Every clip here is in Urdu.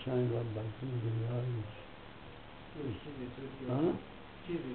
چیز چیز چاہیں گا بلکہ دنیا ہاں چیزی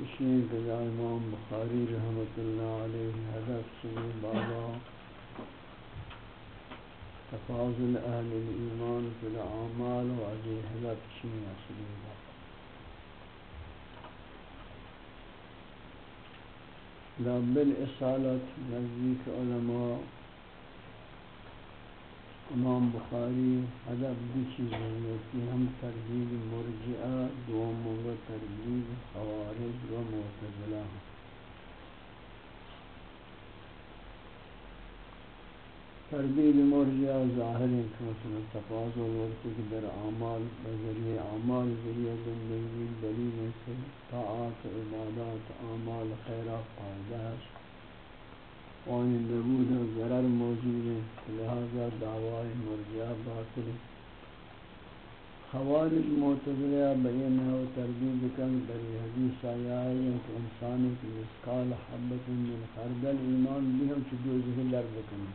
اول بحث شیئے کہ امام بخاری رحمت اللہ علیہ، حضرت سنی بابا، تفاضل اہل الایمان فی العامال و عزی حضرت شیئے اصلی بابا۔ لابل اصالت نزدیک علماء امام بخاری ادب دی چیزیں ہوتی ہم ترجیح مرجعہ دوم و ترجیح خوارج و معتزلہ تربیل مرجعہ ظاہر ہے کہ مثلا تفاضل وقت کہ در اعمال بذریعہ اعمال ذریعہ زندگی دلیل ہے کہ طاعات عبادات، اعمال، خیرات، فائدہ ہے۔ وان نبود و ضرر موجود ہے، لہذا دعوی مرجع باطل ہے۔ خوارج معتزلہ بیانہ و تردید کن در حدیث آیا ہے کہ انسان کی مسکال حبت من خردل ایمان بھی ہم چدو ذہن در بکنی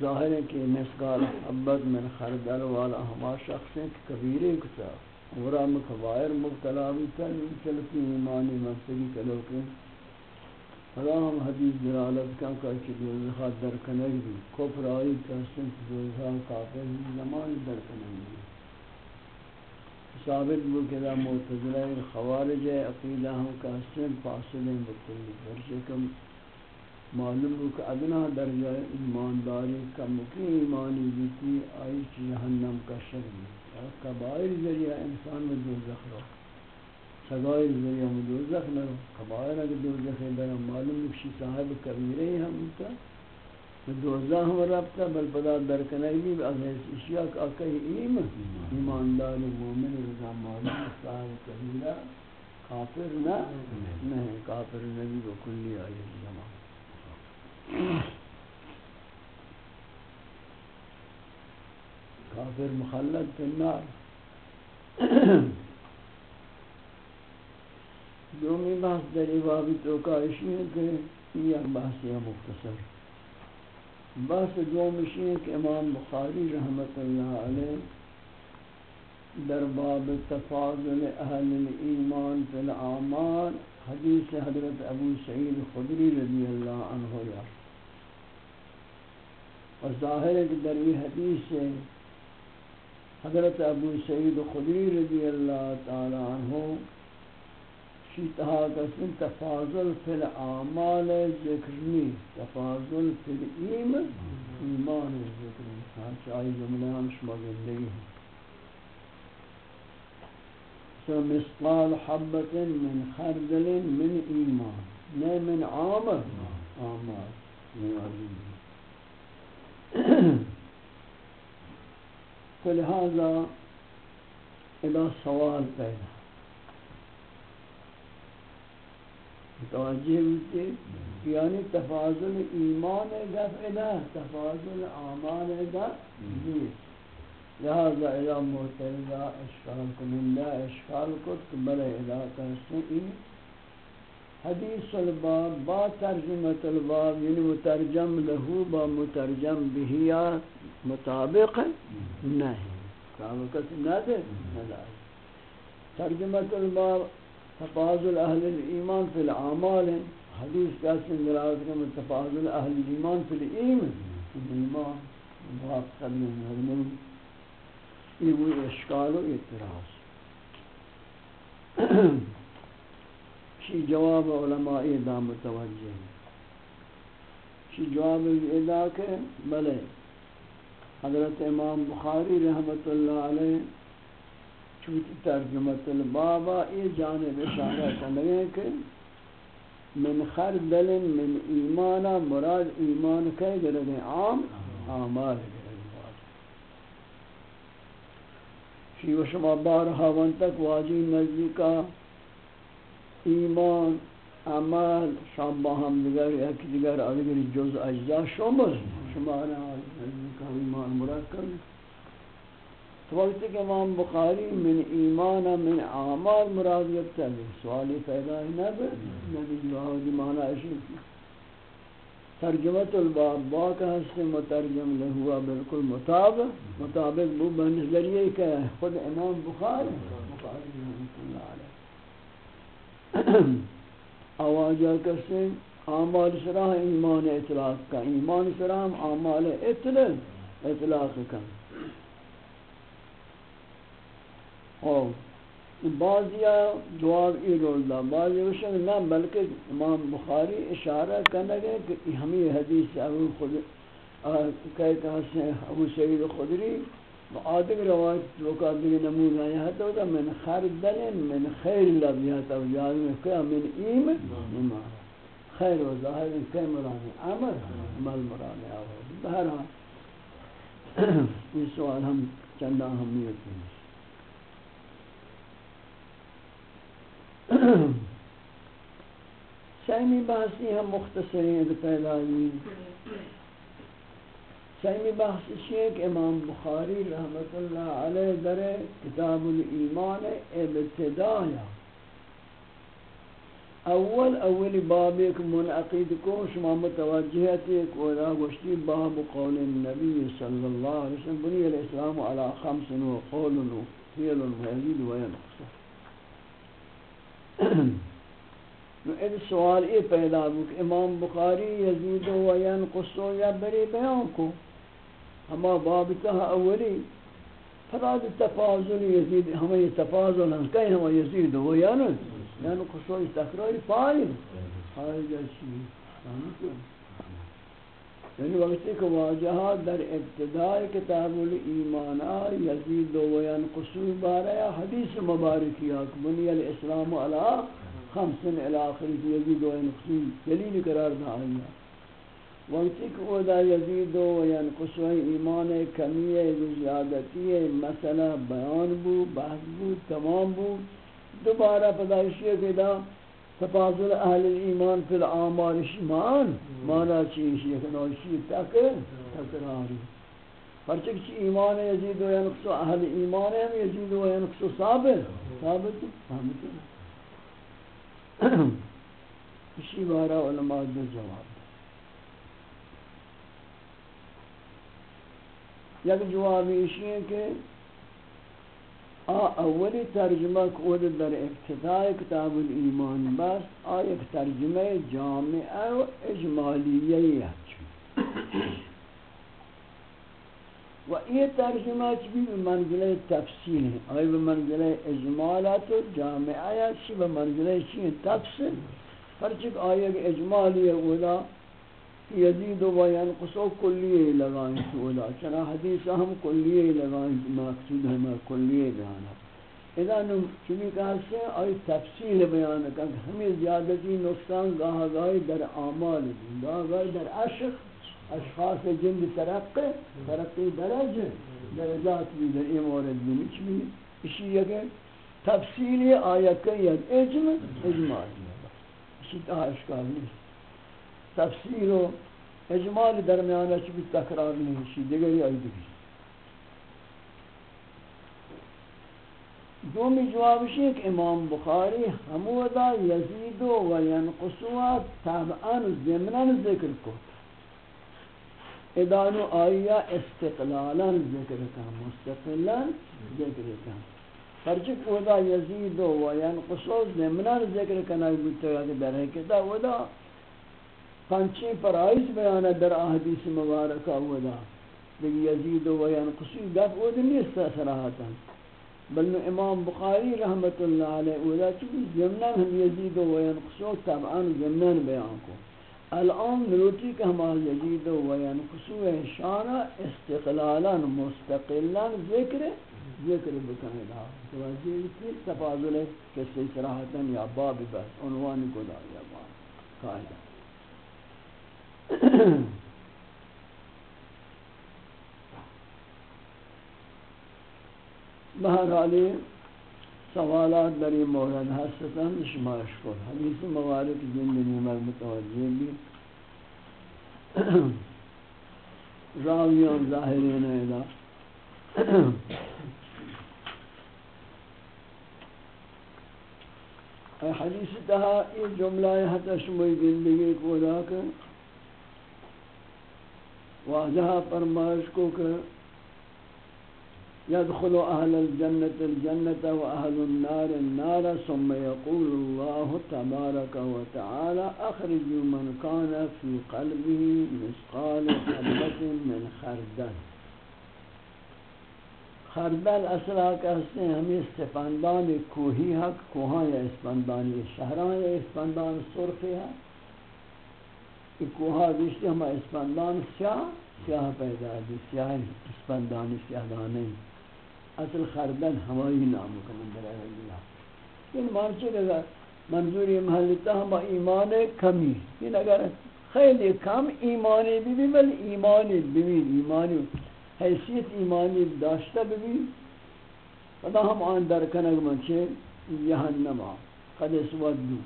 ظاہر ہے کہ مسکال حبت من خردل والا ہما شخص ہیں کہ کبیرے کتا۔ ورا مکبائر مبتلا بھی تن چلتی ایمانی منصری کلوکے فلا ہم حدیث دلالت کا کہ دوزخہ در کنگ بھی کفر آئی کہستن کہ دوزخہ کافر ہی زمان در کنگ بھی ثابت بو کہ دا معتزلہ خوارج عقیدہ ہم کہستن فاصل بکلی برشکم معلوم ہو کہ ادنا درجہ ایمانداری کا مکی ایمانی بیتی آئی چی جہنم کا شک بھی کبائر ذریعہ انسان میں دوزخ رو سگائر ذریعہ مدوزخ نہ کبائر اگر دوزخ بنا معلوم بکشی صاحب کبیرے ہم تا دوزخ ہم ربتا بل پدا درکنائی بھی از اشیاء کا کئی ایم ایماندار مومن رضا معلوم صاحب کبیرہ کافر نہ نہیں، کافر نبی کو کلی آئی زمان کافر مخلد فی النار دومی بحث در بابی توقعشی ہے کہ یہ بحث مختصر. بحث دومشی ہے کہ امام بخاری رحمت اللہ علیہ در باب تفاضل اہل الایمان فی العامال حدیث حضرت ابو سعید خدری رضی اللہ عنہ یا اور ظاہر ہے کہ در یہ حدیث سے حضرت ابو سعید خدری رضی اللہ تعالی عنہ شیطها قسم تفاضل فی الاعمال ذکرنی تفاضل فی الائیم ایمان ذکرنی ہاں آئی جملہ ہم شما زندگی ہیں. سو مسقال حبت من خردل من ایمان. نہیں من عامل آمال فلہذا الى سوال پیدا متوجہ ہوتے یعنی تفاضل ایمان دفع دا تفاضل اعمال دا نیست. لہذا الہ معترضہ اشکال کنندہ اشکال کت بلے الہ کہستے حدیث الباب با ترجمت الباب یعنی مترجم لہو با مترجم بہیا مطابق نہیں. مطابقت نہ دے. ترجمت الباب تفاضل اہل الایمان فی العمال حدیث کا سنگراز کا تفاضل اہل الایمان فی الایمان ایمان بات کرنے میں یہ وہ اشکال و اعتراض۔ شی جواب علماء ادا متوجہ شی جواب ادا کہ بلے حضرت امام بخاری رحمت اللہ علیہ چوتی ترجمت البابا یہ جانب اشارہ کرنے کہ من خردل من ایمانا مراد ایمان کے گرد عام آمال شی و شما بارها وانتک واجی نزدیکا. ایمان، عمل، شام با هم دیگر یک دیگر اگر جز اجزا. شمر شما را نزدیکا ایمان مرکب تو وقتی کہ امام بخاری من ایمان من اعمال مراد یکتا سوالی پیدا ہی نہ بے نبی اللہ دی معنی اشیاء ترجمت الباب باقا حسن مترجم لہوا بالکل مطابق. مطابق بو بہنس بنظریے کہ خود امام بخاری بخاری رحمت اللہ علیہ آواجہ کسے اعمال سراہ ایمان اطلاق کا. ایمان سراہ اعمال اطلاق اطلاق کا اور بعضیا جواب ای رول دا. بعضی وشن نہ بلکہ امام بخاری اشارہ کرنے گئے کہ ہمیں حدیث ابو خود کہے کہا ہاں سے ابو سعید خدری آدم روایت لوکا دیگه نمون آیا حتی دا من خردل من خیر لبی حتی یاد میں کہا ہاں من ایم ایمان خیر و ظاہر کہ مرانی عمل عمل مرانی آواز بہرحال، یہ سوال ہم چندہ ہم ہمیت ہیں سیمی بحثی ہم مختصرین پیدا ہوئی سیمی بحث شیخ امام بخاری رحمت اللہ علیہ در کتاب الایمان ابتدایا اول اول باب ایک منعقید کو شما متوجہت ایک ودا گوشتی باب قول النبی صلی اللہ علیہ وسلم، بنی الاسلام علی خمس و قول و فیل و حدید و ینقصر نو این سوال ای پیدا بود کہ امام بخاری، یزید و ینقص یا بری بیان کو ہما باب تہا اولی فراد تفاضل یزید ہمیں تفاضل ہم کہیں ہما یزید و ینقص ینقص و تکراری فائل فائل جیسی یعنی وقتی کہ واجہا در ابتداء کتاب الایمانا یزید و ینقصو باریا حدیث مبارکیات بنی الاسلام علا خمسن الاخر یزید و ینقصو دلیل قرار دا آئیا وقتی کہ اودا یزید و ینقصو ایمان کمیہ زیادتی مسئلہ بیان بو بحث بو تمام بو دوبارہ پدائشی کہ دا تفاضل اهل ایمان فی العامال شمان مانا چیش یک نوشی تک تکراری. پرچک چی ایمان یزید و ینقص و اهل ایمان هم یزید و ینقص و ثابت. ثابت ثابت. اسی بارا علماء دو جواب. یک جوابی اسی ہے کہ اولی ترجمہ کود در ابتداء کتاب الایمان بس آیک ترجمہ جامع و اجمالیہ و یہ ترجمہ چی؟ بھی منزلہ تفصیل. ہے آئی بمنزلہ اجمالات و جامعہ چی؟ بمنزلہ چی؟ تفصیل. پرچک آیک اجمالیہ اولا یزید و ینقص و کلیه لگائیں سولا چنا حدیث ہم کلیه لگائیں مقصود ہے میں کلیه بیانا اذا نم چمی کہا سے آئی تفصیل بیان کہ ہمیں زیادتی نقصان گاہ گاہی در اعمال دیں، گاہ گاہی در عشق، اشخاص جند ترقی ترقی درج، درجات بھی در این مورد بھی چمی اسی یہ تفصیل آیت کہید اجمع اجمالی اسی تا اشکال نہیں تفسیر و اجمال درمیانه چی بھی تکرار نہیں شی دیگری آئی دیگری دومی جوابش ہے کہ امام بخاری ہمودا یزید و ینقصوا طبعا زمنان ذکر کو ادانو آیا استقلالا ذکر کا مستقلا ذکر کا پرچک ودا یزید و ینقصوا زمنان ذکر کرنا بودتا ہے کہ در حقیقتا ودا پنچیں پرائز بیانا در احادیث مبارکہ ودا لیکن یزید و ینقصوا گفت ودا نیست سراحتا. بل امام بخاری رحمت اللہ علیہ ودا چکی زمنان ہم یزید و یعنی ینقصو طبعا زمنان بیان کو. الان نروتی کہ ہم یزید و یعنی ینقصو شانہ استقلالا مستقلا ذکر ذکر بکنے لہا توجہ اسی تفاضل ہے کسی صراحتا یا باب بس. عنوان کو دا یا باب. قائدہ بہرحالی سوالات در این مورد هستن شمارش کن. حدیث موارد زندگی مر متوجه بھی راویان ظاہرین ایلا. حدیث تہا یہ جملہ حتی شموی زندگی کو دا واجہا فرمائش کو کہ يدخل أهل الجنة الجنة وأهل النار النار ثم يقول الله تبارك وتعالى أخرجوا من كان في قلبه مثقال حبة من خردل. خردل أصلا کہتے ہیں ہمیں استفندان کوہی حق کوہاں یا اسپندان شہران یا سرخی ہے کہ کوہا بیشتی ہمیں اسپندان سیاہ سیاہ پیدا ہے، سیاہ اسپندان، سیاہ دانے اصل خردل ہمائی نام کا مندر ہے اللہ ان مانچے کہ منظوری محلتا ہم ایمان کمی ان اگر خیلی کم ایمانی بھی بھی، بل ایمانی بھی ایمانی حیثیت ایمانی داشتا بھی بھی۔ فدا ہم آن در کنگ منچے یہنما قد اسودو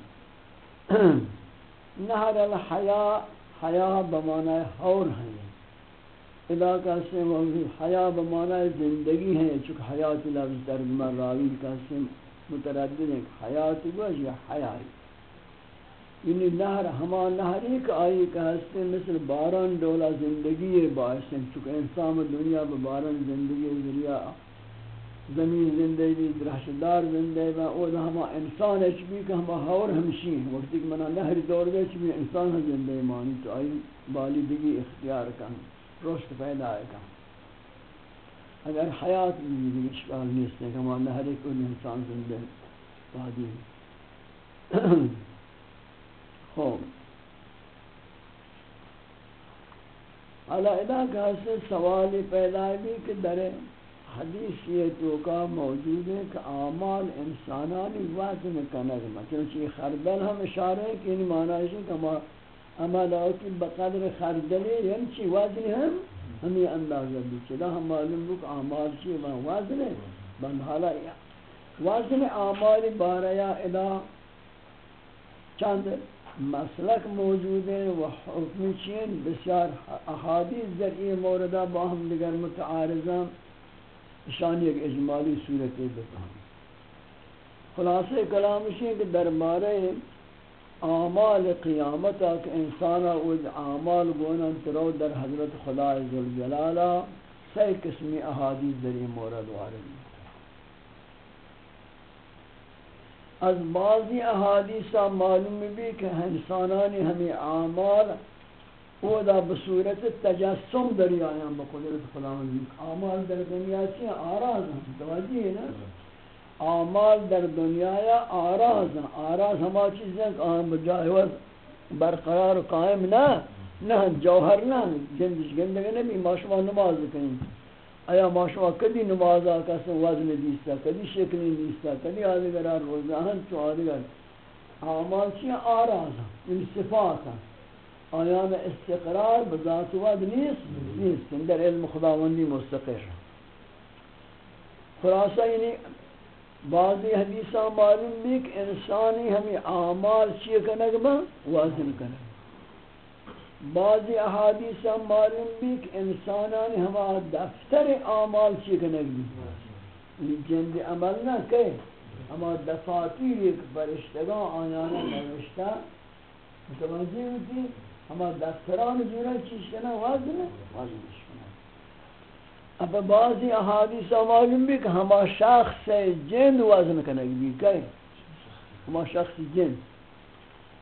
نہر الحیاء حیاء بمعنی حور ہیں۔ علاقہ سے حیا بمعنی زندگی ہے چونکہ حیات لفظ ترجمہ راوی کا سے متردد ہے حیات گوش یا حیائی۔ یعنی نہر، ہما نہر ایک آئی کا ہستے مثل باران دولا زندگی ہے، باعث ہے چونکہ انسان دنیا باران زندگی ذریعہ زمین زندہ بھی زندگی درحشدار زندگی او دا ہما انسان اچ بھی کہ ہما حور ہمشی ہیں۔ وقتی کہ منہ نہر دور گئے چھ بھی انسان زندگی مانی تو آئی بالی دگی اختیار کرنے رشد پیدا آئے گا اگر حیات بھی اشکال نیست ہے کہ ہمارے ہر ایک انسان زندہ بادی خوب۔ علیہ کا سے سوال پیدا بھی کہ در حدیث یہ توقع موجود ہے کہ اعمال انسانانی وزن کنگ چونچہ خردل ہم اشارہ ہے کہ ان معنی ہے کہ عملاتی بقدر خردلی یعنی چی وزن ہم؟ ہمیں اندازہ بھی چلا ہم معلوم لوگ اعمال چی وزن ہے بند حالا وزن اعمال باریا ادا چند مسلک موجود ہے و حکم چین، بسیار احادیث در این موردہ با ہم دیگر متعارضان شان ایک اجمالی صورت بتا۔ خلاصہ کلامشی ہے کہ دربارے اعمال قیامت کہ انسان اوج اعمال گونن ترو در حضرت خدا ذوالجلالہ سی قسمی احادیث در مورد وارد از بعضی احادیث معلوم بھی کہ انسانانی ہمیں اعمال او دا بصورت تجسم دری آیاں بقدرت خدا اعمال در دنیا چی آراز ہیں توجہ ہے نا اعمال در دنیا یا آراز آراز ہما چیز چیزیں کہ آن بجائے برقرار قائم نہ نہ جوہر نہ گندش گندگی نبی ماشوا نماز کریں آیا ماشوا کدی نماز آکا سے وزن دیستا کدی شکلی دیستا کدی آدھگر روزہ ہن چو آدھگر اعمال چیئے آراز ہیں یعنی ان صفات ہیں آیان استقرار بذات ود نیست نیست. یعنی در علم خداوندی مستقر. خلاصہ یعنی بعضی حدیثاں معلوم بھی کہ انسانی ہمیں اعمال چیئے کنگ با وازن کنگ. بعضی احادیثاں معلوم بھی کہ انسانانی ہمیں دفتر اعمال چیئے کنگ بھی یعنی جند عمل نہ کہ اما دفاتیر ایک فرشتگان آیانا نوشتا متوجہ ہوتی؟ اما دفتران جورا چیز کنا وزن وزن شکنا اب بعضی احادیث معلوم بھی کہ ہما شخص جند وزن کنگ بھی کہ ہما شخص جند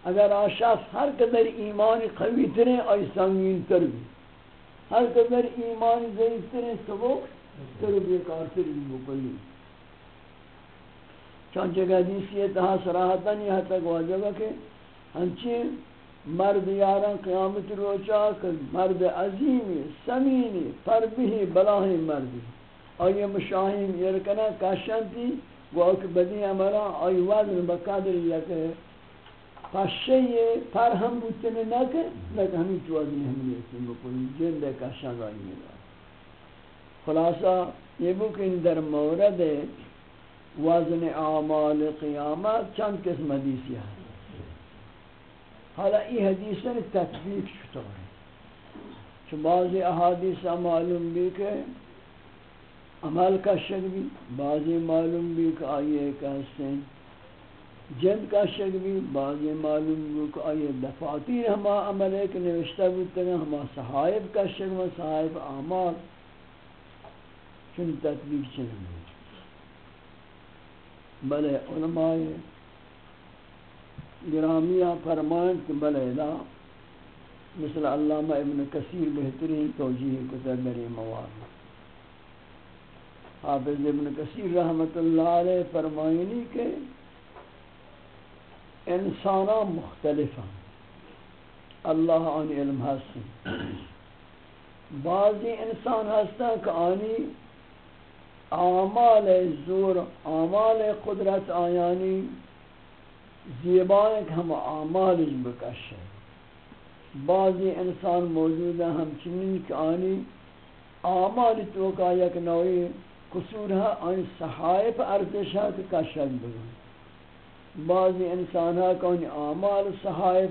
اگر آ شخص ہر قدر ایمان قوی ترین آئی سنگین تر بھی. ہر قدر ایمان ضعیف ترین سبک تر بیکار ترین بکلی چانچہ کہ حدیثی اتحا سراحتاً یہ تک واجب ہے کہ ہنچی مرد یاران قیامت روچا کہ مرد عظیمی سمینی پربی بلاہی مردی آئی مشاہیم یرکنا کاشنتی گوہ کہ بدی عملہ آئی وزن بقادر یہ کہ پشے پر ہم بوتنے نہ کہ لیکن ہمیں چوازی ہم لیتے ہیں بکلی جن دے کاشن رائی میرا. خلاصہ، یہ بکن در مورد وزن اعمال قیامت چند قسم حدیثی ہے حالا ای حدیث تطبیق شتا ہے چو بعضی احادیث معلوم بھی کہ عمل کا شک بھی بعضی معلوم بھی کہ آئیے کہستے جن کا شک بھی بعضی معلوم بھی کہ آئیے دفاتیر ہما عمل ایک نوشتہ بھی ہما صحائب کا شک و صحائب اعمال. چون تطبیق چنیں بلے علماء گرامیہ فرمان کہ بلے لا مثل علامہ ابن کثیر بہترین توجیہ کتب بری مواد۔ حافظ ابن کثیر رحمت اللہ علیہ فرمائنی کہ انسانا مختلفا اللہ آنی علم حسن بعضی انسان ہستا کہ آنی اعمال زور، اعمال قدرت آیانی زیبائیں کہ ہم اعمال بکش بعضی انسان موجود ہیں ہم چنین کہ آنی اعمال تو کا یک نوعی قصور ہے، آنی صحائف ارتشا کہ کشک بگن. بعضی انسان ہے کہ آنی اعمال صحائف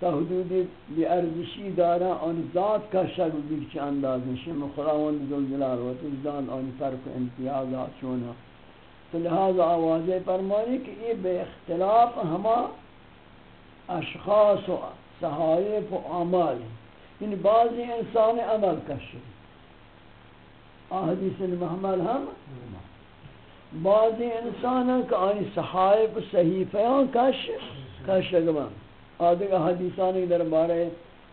تا بی ارزشی دارا آن ذات کا شک بھی چه اندازه شم خداوند جلال و تزدان آن فرق امتیازات چونا تو لہذا آوازے فرمانی کہ یہ بے اختلاف ہما اشخاص و صحائف و اعمال یعنی بعضی انسان عمل کشی حدیث محمل ہم۔ بعضی انسان کہ آنی صحائف و صحیفیان کش کشگمان آدھگا حدیثانی در بارے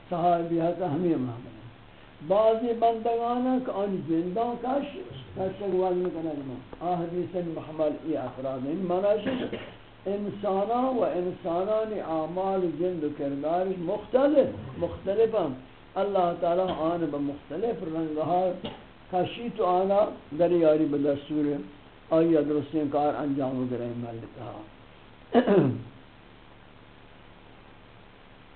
صحابی حتا ہمیں محمد بعضی بندگانا کہ ان جندان کش۔ کشک وزن کنگنا آ حدیث محمد ای افراد ان مناشد انسانا و انسانانی اعمال جند و کردار مختلف مختلف ہم اللہ تعالی آن بمختلف رنگها کشی تو آنا در یاری بدستور آئی درستین کار انجام گرہیں ملکہ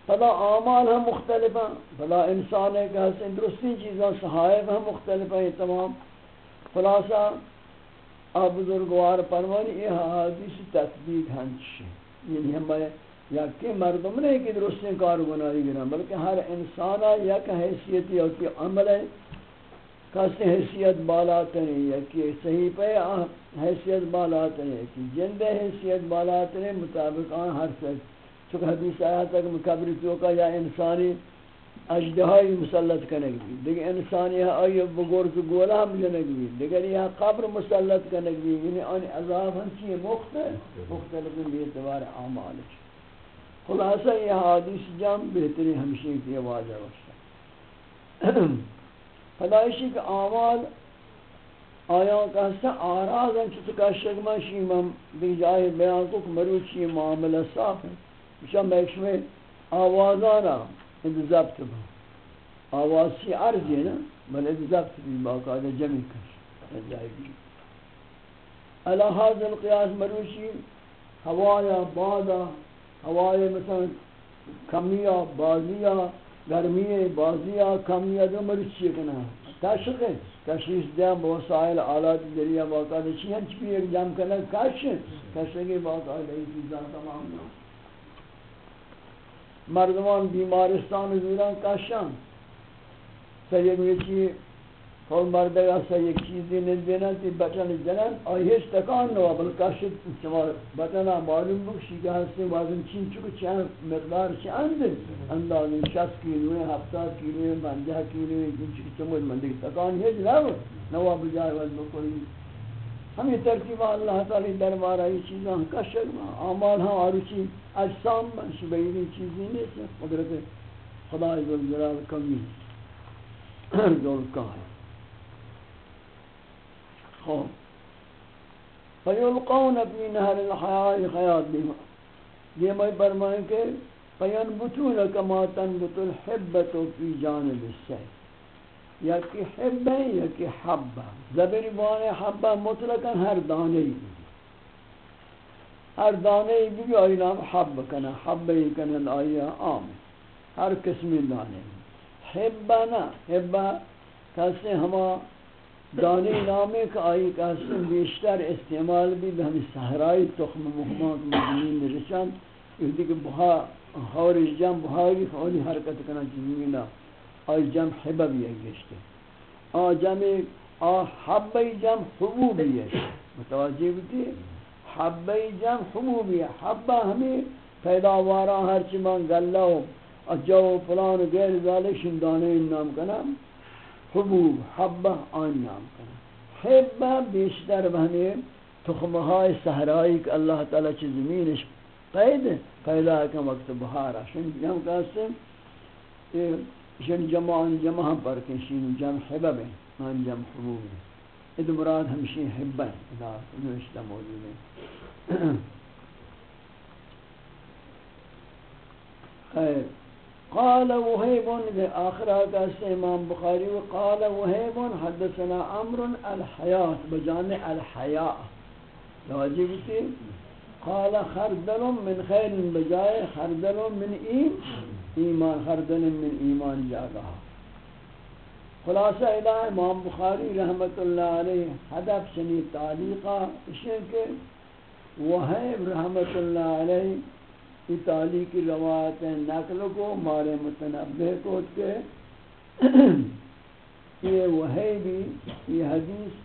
فلا اعمال ہم مختلف ہیں فلا انسان ہے کہ حسن درستی چیزاں صحائف ہم مختلف ہیں تمام خلاصہ آپ بزرگوار یہ حدیث تطبیق ہنچ یعنی ہمیں یا کہ مردم نہیں کہ درستی کار گناہی گنا بلکہ ہر انسانا یک حیثیتی یا کہ عمل ہے۔ کسی حیثیت بالا تنی یا کہ صحیح پہ حیثیت بالا تنی کہ جند حیثیت بالا تنی مطابق آن ہر سکت چونکہ حدیث آیا تھا کہ مقبر تو کا یا انسانی اجدہائی مسلط کنگ بھی دیکھ انسانی آئی بگور کی گولا ہم جنگ بھی دیکھ یہاں قبر مسلط کنگ بھی یعنی آنی عذاب ہم چیئے مختلف مختلف بھی اعتبار اعمال خلاصہ یہ حدیث جام بہتری ہمشی کی واجہ وشتا فلائشی کہ اعمال آیا کہستا آراز ہیں۔ چکا شگمہ شیمم دیکھ جائے بیان کو مروچی معاملہ صاف ہے شام ایک میں آوازانا اند ضبط با آواز سی ہے نا بل اند ضبط بھی باقاعدہ جمع کر جائے گی علا حاضر القیاس مروشی ہوایا بادا ہوایا مثلا کمیا بازیا گرمی بازیا کمیا دو مروشی کنا کشک ہے کشیش دیا بوسائل آلات ذریعہ باقاعدہ چی ہنچ بھی ایک جمع کرنا کش کشک باقاعدہ یہ چیزاں تمام نہ مردمان بیمارستان زوران کشن سید میچی فول مردگا سا یک چیزی نزدینا تی بچن جنن آئی هیچ تکان نوا؟ بلکہ شد شما بچنا معلوم بکشی کہ ہستے وزن چین چکو چند مقدار چند اندازی شست کیلویں ہفتاد کیلویں پنجہ کیلویں چین چکو چمود من دیکھ تکان ہیچ نو نوا بجائے وزن بکلی ہمیں ترتیب اللہ تعالی دربارہ یہ چیزاں کا کشک آمال ہاں آروچی اجسام من شبیری چیزی نہیں سے قدرت خدای ذوالجلال کمی دول کہا ہے۔ خوب۔ فیلقون فی نهر الحیاء خیات دیما یہ میں برمائیں کہ فینبتون کما تنبت الحبت فی جانب السیف یا کہ حبہ یا کہ حبہ. زبری بانے حبہ مطلقا ہر دانے ہی ہر دانے ہی بھی آئی نام حب کنا. حب ہی کنا آئی آم ہر قسم دانے حبہ نا، حبہ کیسے ہما دانی نامے کا آئی کا حسن بیشتر استعمال بھی ہمیں سہرائی تخم محمد مجمین رچان یہ کہ بہا حور جم بہاری فولی حرکت کنا جمینا آئی جم حبہ بھی ہے۔ گشتے آ جم آ حبہ جم حبوبی ہے۔ متوجہ بھی حبہ جم حبوبی ہے۔ حبہ ہمیں پیداوارا ہر چمان گلہ ہو جو فلان غیر ذالک شندانے نام کنا حبوب حبہ آن نام کرنا حبہ بیشتر بہنے تخمہائے صحرائی کہ اللہ تعالی چی زمینش پید پیدا ہے وقت بہارا۔ شن جمع کہتے شن جمع آن جمع ہم پر جمع حبہ بین آن جمع حبوب بین ادھ مراد ہمشین حبہ ہیں ادھا نوشتہ موجود ہے خیر۔ قال وهيب آخر هذا امام بخاري وقال وهيب حدثنا أمر الحياة بجان الحياء واجبتي قال خردل من خير بجاء خردل من ايم ایمان خردل من ایمان جاگا۔ خلاصہ الہ امام بخاری رحمت اللہ علیہ حدف شنی تعلیقہ اشیاء کہ وہیب رحمت اللہ علیہ اطالی کی روایت نقل کو مارے متنبع کو کہ یہ وہی بھی یہ حدیث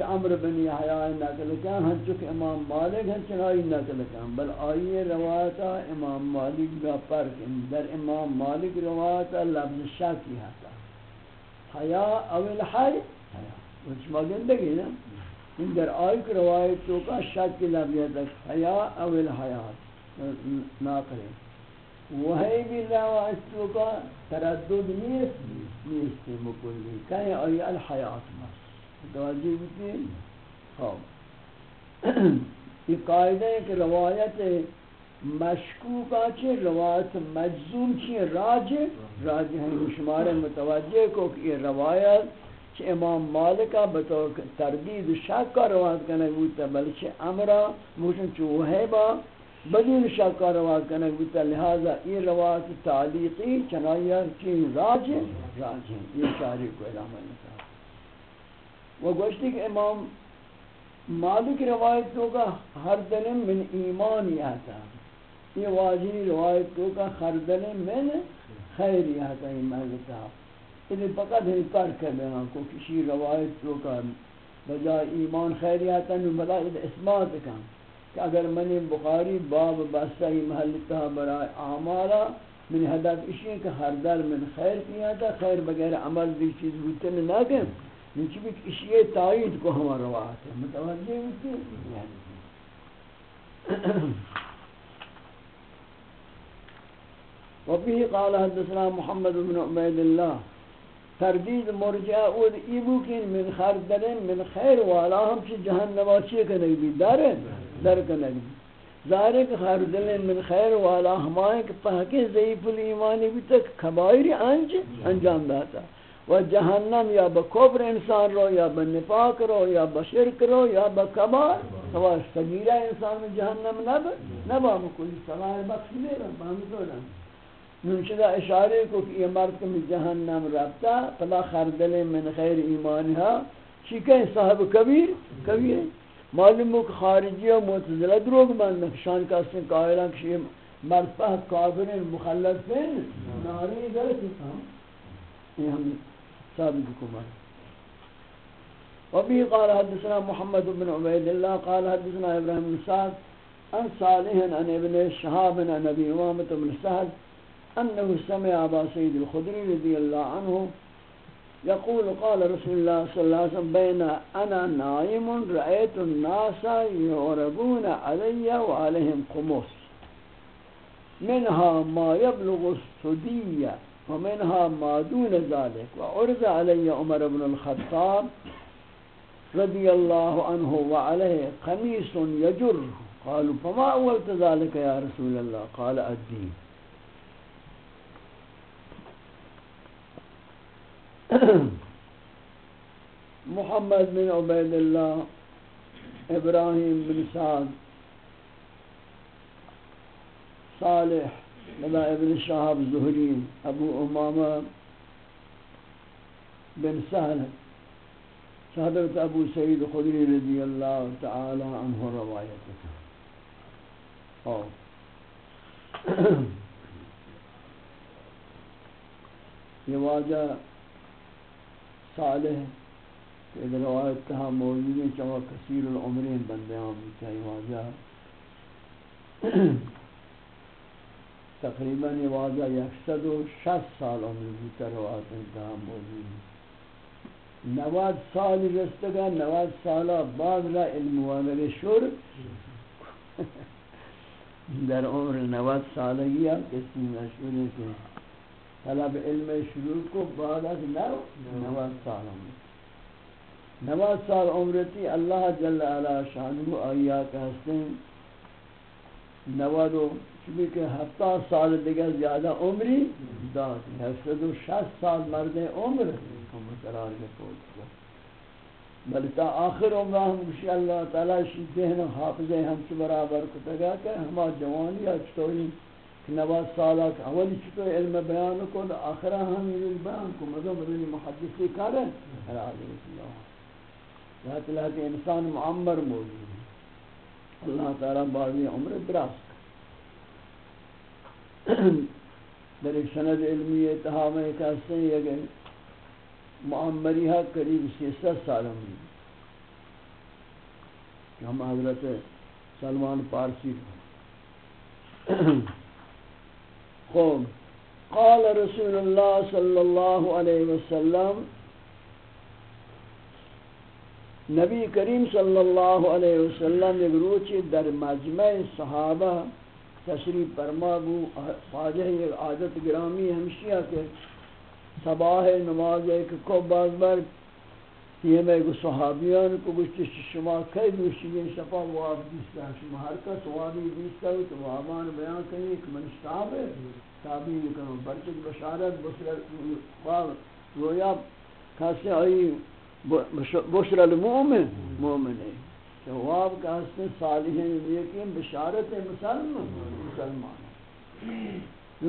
کہ عمر بن یحییٰ نقل کان ہن چک امام مالک ہن چنائی نقل کان بل آئیے روایتا امام مالک کا فرق در امام مالک روایتا لفظ شاکی ہتا۔ حیا او الحی حیا۔ وچ مگندگی نا؟ ان در آئی روایت تو کا شک لفظ حیا او الحیات نہ وہی بھی روایتوں کا تردد نیست نیست مکلی کہیں آئی الحیات۔ مست توجہ بکی خواب ہاں۔ یہ قاعدہ ہے کہ روایت مشکوکا چھے روایت مجزوم چھے راج راج ہیں یعنی شمار متوجہ کو کہ یہ روایت چھے امام مالکہ بطور تردید شک کا روایت کرنے بودتا بلکہ امرہ موشن چوہے با بدون شک روایت کرنے بتا لہذا یہ روایت تعلیقی چنائیہ کی راج راج یہ شاری کو علامہ نکا وہ گوشتی کہ امام مالک روایتوں کا ہر دل من ایمان آتا۔ یہ واجی روایتوں کا ہر دل من خیر آتا۔ ایمان لتا یہ فقط ہی پر کر بیان کو کسی روایتوں کا بجائے ایمان خیر آتا، نو بلا اسمات کام کہ اگر منی بخاری باب بستہی محلتہ برای اعمالا من حدث اشیاء کہ ہر در من خیر کیا تھا خیر بغیر عمل بھی چیز ہوتے میں نہ کہ نیچے بھی اشیاء تائید کو ہمارا روایت ہے متوجہ ہوتی وفيه قال حدثنا محمد بن عبيد الله تردید مرجع اود ایبوکین من خردل من خیر والا ہم چی جہنم آچی کنگی بھی؟ دارے در کنگی ظاہر ہے کہ خردل من خیر والا ہمائیں کہ پہکے ضعیف الایمانی بھی تک کبائر انج انجام داتا۔ ہے و جہنم یا بکبر انسان رو، یا بنفاق رو، یا بشرک رو، یا بکبار سوا صغیرہ انسان میں جہنم نب، نبا مکلی صلاح بخش لے رہا بہم رہا. نمشدہ اشارے کو کہ یہ مرد کم جہنم رابطہ، فلا خردل من خیر ایمانها چیکہ صاحب کبیر؟ کبیر. معلوم ہو کہ خارجی و معتزلہ دروگ من نقشان کا سن قائلان کہ مرد پہ کافر مخلص بین ناری غلط ہاں یہ ہم کمر وبه قال حدثنا محمد بن عبيد الله قال حدثنا إبراهيم بن سعد عن صالح عن ابن شهاب عن أبي أمامة بن سهل أنه سمع أبا سيد الخدري رضي الله عنه يقول قال رسول الله صلى الله عليه وسلم بين أنا نائم رأيت الناس يعرضون علي وعليهم قمص منها ما يبلغ السديه ومنها ما دون ذلك. وعرض علي عمر بن الخطاب رضي الله عنه وعليه قميص يجر. قالوا، فما أولت ذلك يا رسول الله؟ قال، الدين. محمد بن عبید اللہ، ابراہیم بن سعد، صالح لدى ابن شهاب زهري ابو امامه بن سهل حضرت ابو سعید خدری رضی اللہ تعالی عنہ روایت اور یہ واجہ صالح کہ روایت تہا موجود ہے چوا کثیر العمرین بندے ہم چاہیے واجہ تقریباً یہ واجہ یک و شست سال عمر بوتا روایت تہا موجود نواد سال رستگا نواد سالا بعد را علم وامر شور در عمر نواد سالگی اب کسی مشہور ہے کہ طلب علم شروع کو بعد از نو نواد سال عمر. نواد سال عمرتی اللہ جل علا شانو آیا کہ ہستیں نواد و چونکہ کہ ہفتہ سال دیگر زیادہ عمری داد ہفتہ و شست سال مرد عمر قرار کے پہنچ گیا۔ بل تا آخر عمرہ ہم کشی اللہ تعالی شی ذہن حافظے ہم سے برابر کتا گیا کہ ہما جوانی یا نواز سالہ کہ اولی چطور علم بیان کو آخرہ ہم یہ بیان کو مدو مدنی محدثی کریں حلالی اللہ۔ لہت لہت انسان معمر موجود۔ اللہ تعالی بازی عمر دراز در ایک سند علمی اتحامہ کہتے ہیں یہ کہ معمری ہے قریب سیست سال ہوئی ہم حضرت سلمان پارسی خوب۔ قال رسول اللہ صلی اللہ علیہ وسلم نبی کریم صلی اللہ علیہ وسلم ایک روچی در مجمع صحابہ تشریف فرما بو خواجہ ایک عادت گرامی ہمشیہ کے صباح نماز ایک کو باز بار یہ میں کو صحابیان کو گوشت شما کئی دوشیگین شفا واب دیستا شما ہر کا سوابی دیستا ہو تو وابان بیان کریں کہ من شتاب ہے تابین کروں، برچک بشارت بسر رویا کہاستے آئی بشر المومن مومن ہے جواب کا کہاستے صالحین لیکن بشارت مسلمان مسلمان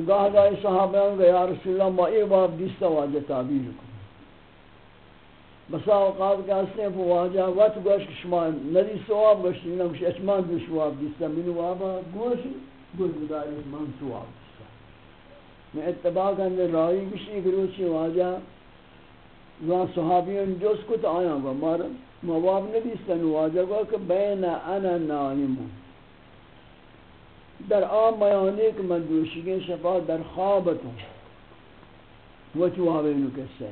گاہ گاہ صحابہ ہیں یا رسول اللہ، ما ایک باب دیستا واجہ تعبیر کو بسا اوقات کا ہستے ہیں واجہ وقت گوش کہ شما ندی سواب گوش دینا گوش اچمان دو شواب دیستا من وابا گوش گل بداری من سواب دیستا میں اتباق اندر راوی گوشی گروچی واجہ وہاں صحابیان جوز کو تو آیا گا مارا، مواب ندیستا نواجہ گا کہ بین انا نائمون در آم بیانی که من دوشگین شفا در خوابت خوابتون و چوابینو کسی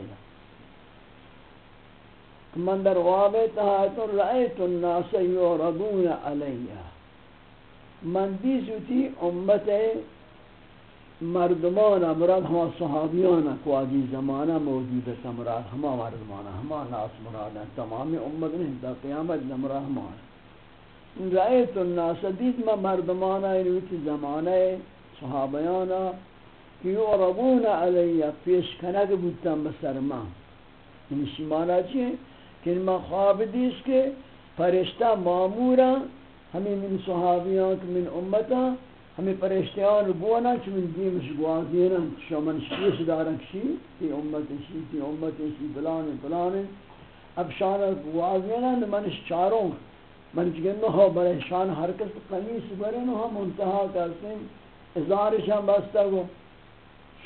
من در غابت هاتون رأیت الناس یوردون علیہ۔ من دیزوتی امت مردمان مراد ہما صحابیان کوادی زمانہ موجود ہے مراد ہما مردمان ہما ناس مراد ہیں، تمامی امت نہیں، تا قیامت مراد ہما رأیت الناس، دید ما مردمانا یعنی انویتی زمانه صحابیانا که یعربون علی پیش کنگ بودتن بسر ما یعنی این شمانا چیه؟ کہ ما خواب دیس کے، فرشتہ معمورا ہمیں من صحابیان من امتا ہمیں فرشتیان بونا چھ من دیمش گوازینا شو شیش دارن کشی تی امت شی، تی امت شی بلان بلان اب شانا گوازینا منش چاروں. من جگن ہو برے شان ہر کس قمیص برے نو ہم انتہا کرتے ازارش ہم بستا گو.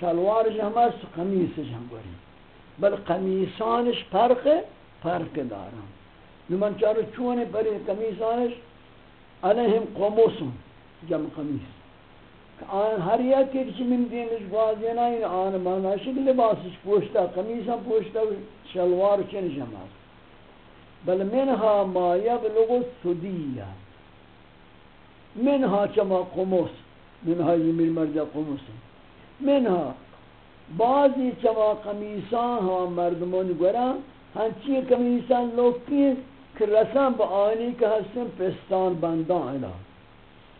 شلوارش ہم اس قمیص ہم برے. بل قمیصانش فرق فرق دارم نمان چارو چونه پر قمیصانش. علیہم قموسون جمع قمیص. آن ہر یک ایک چی من دینش گوازینا این آن ماناشک لباسش پوشتا قمیصا پوشتا، شلوار چنش هم بل منها ما یبلغ السدیه منها چما قموس منها یمیر مرجع قموس منها بعضی چما قمیصان ها مردمان گورا ہنچی قمیصان لوکی کہ رسم با آنی کہ ہستن پستان بندان الہ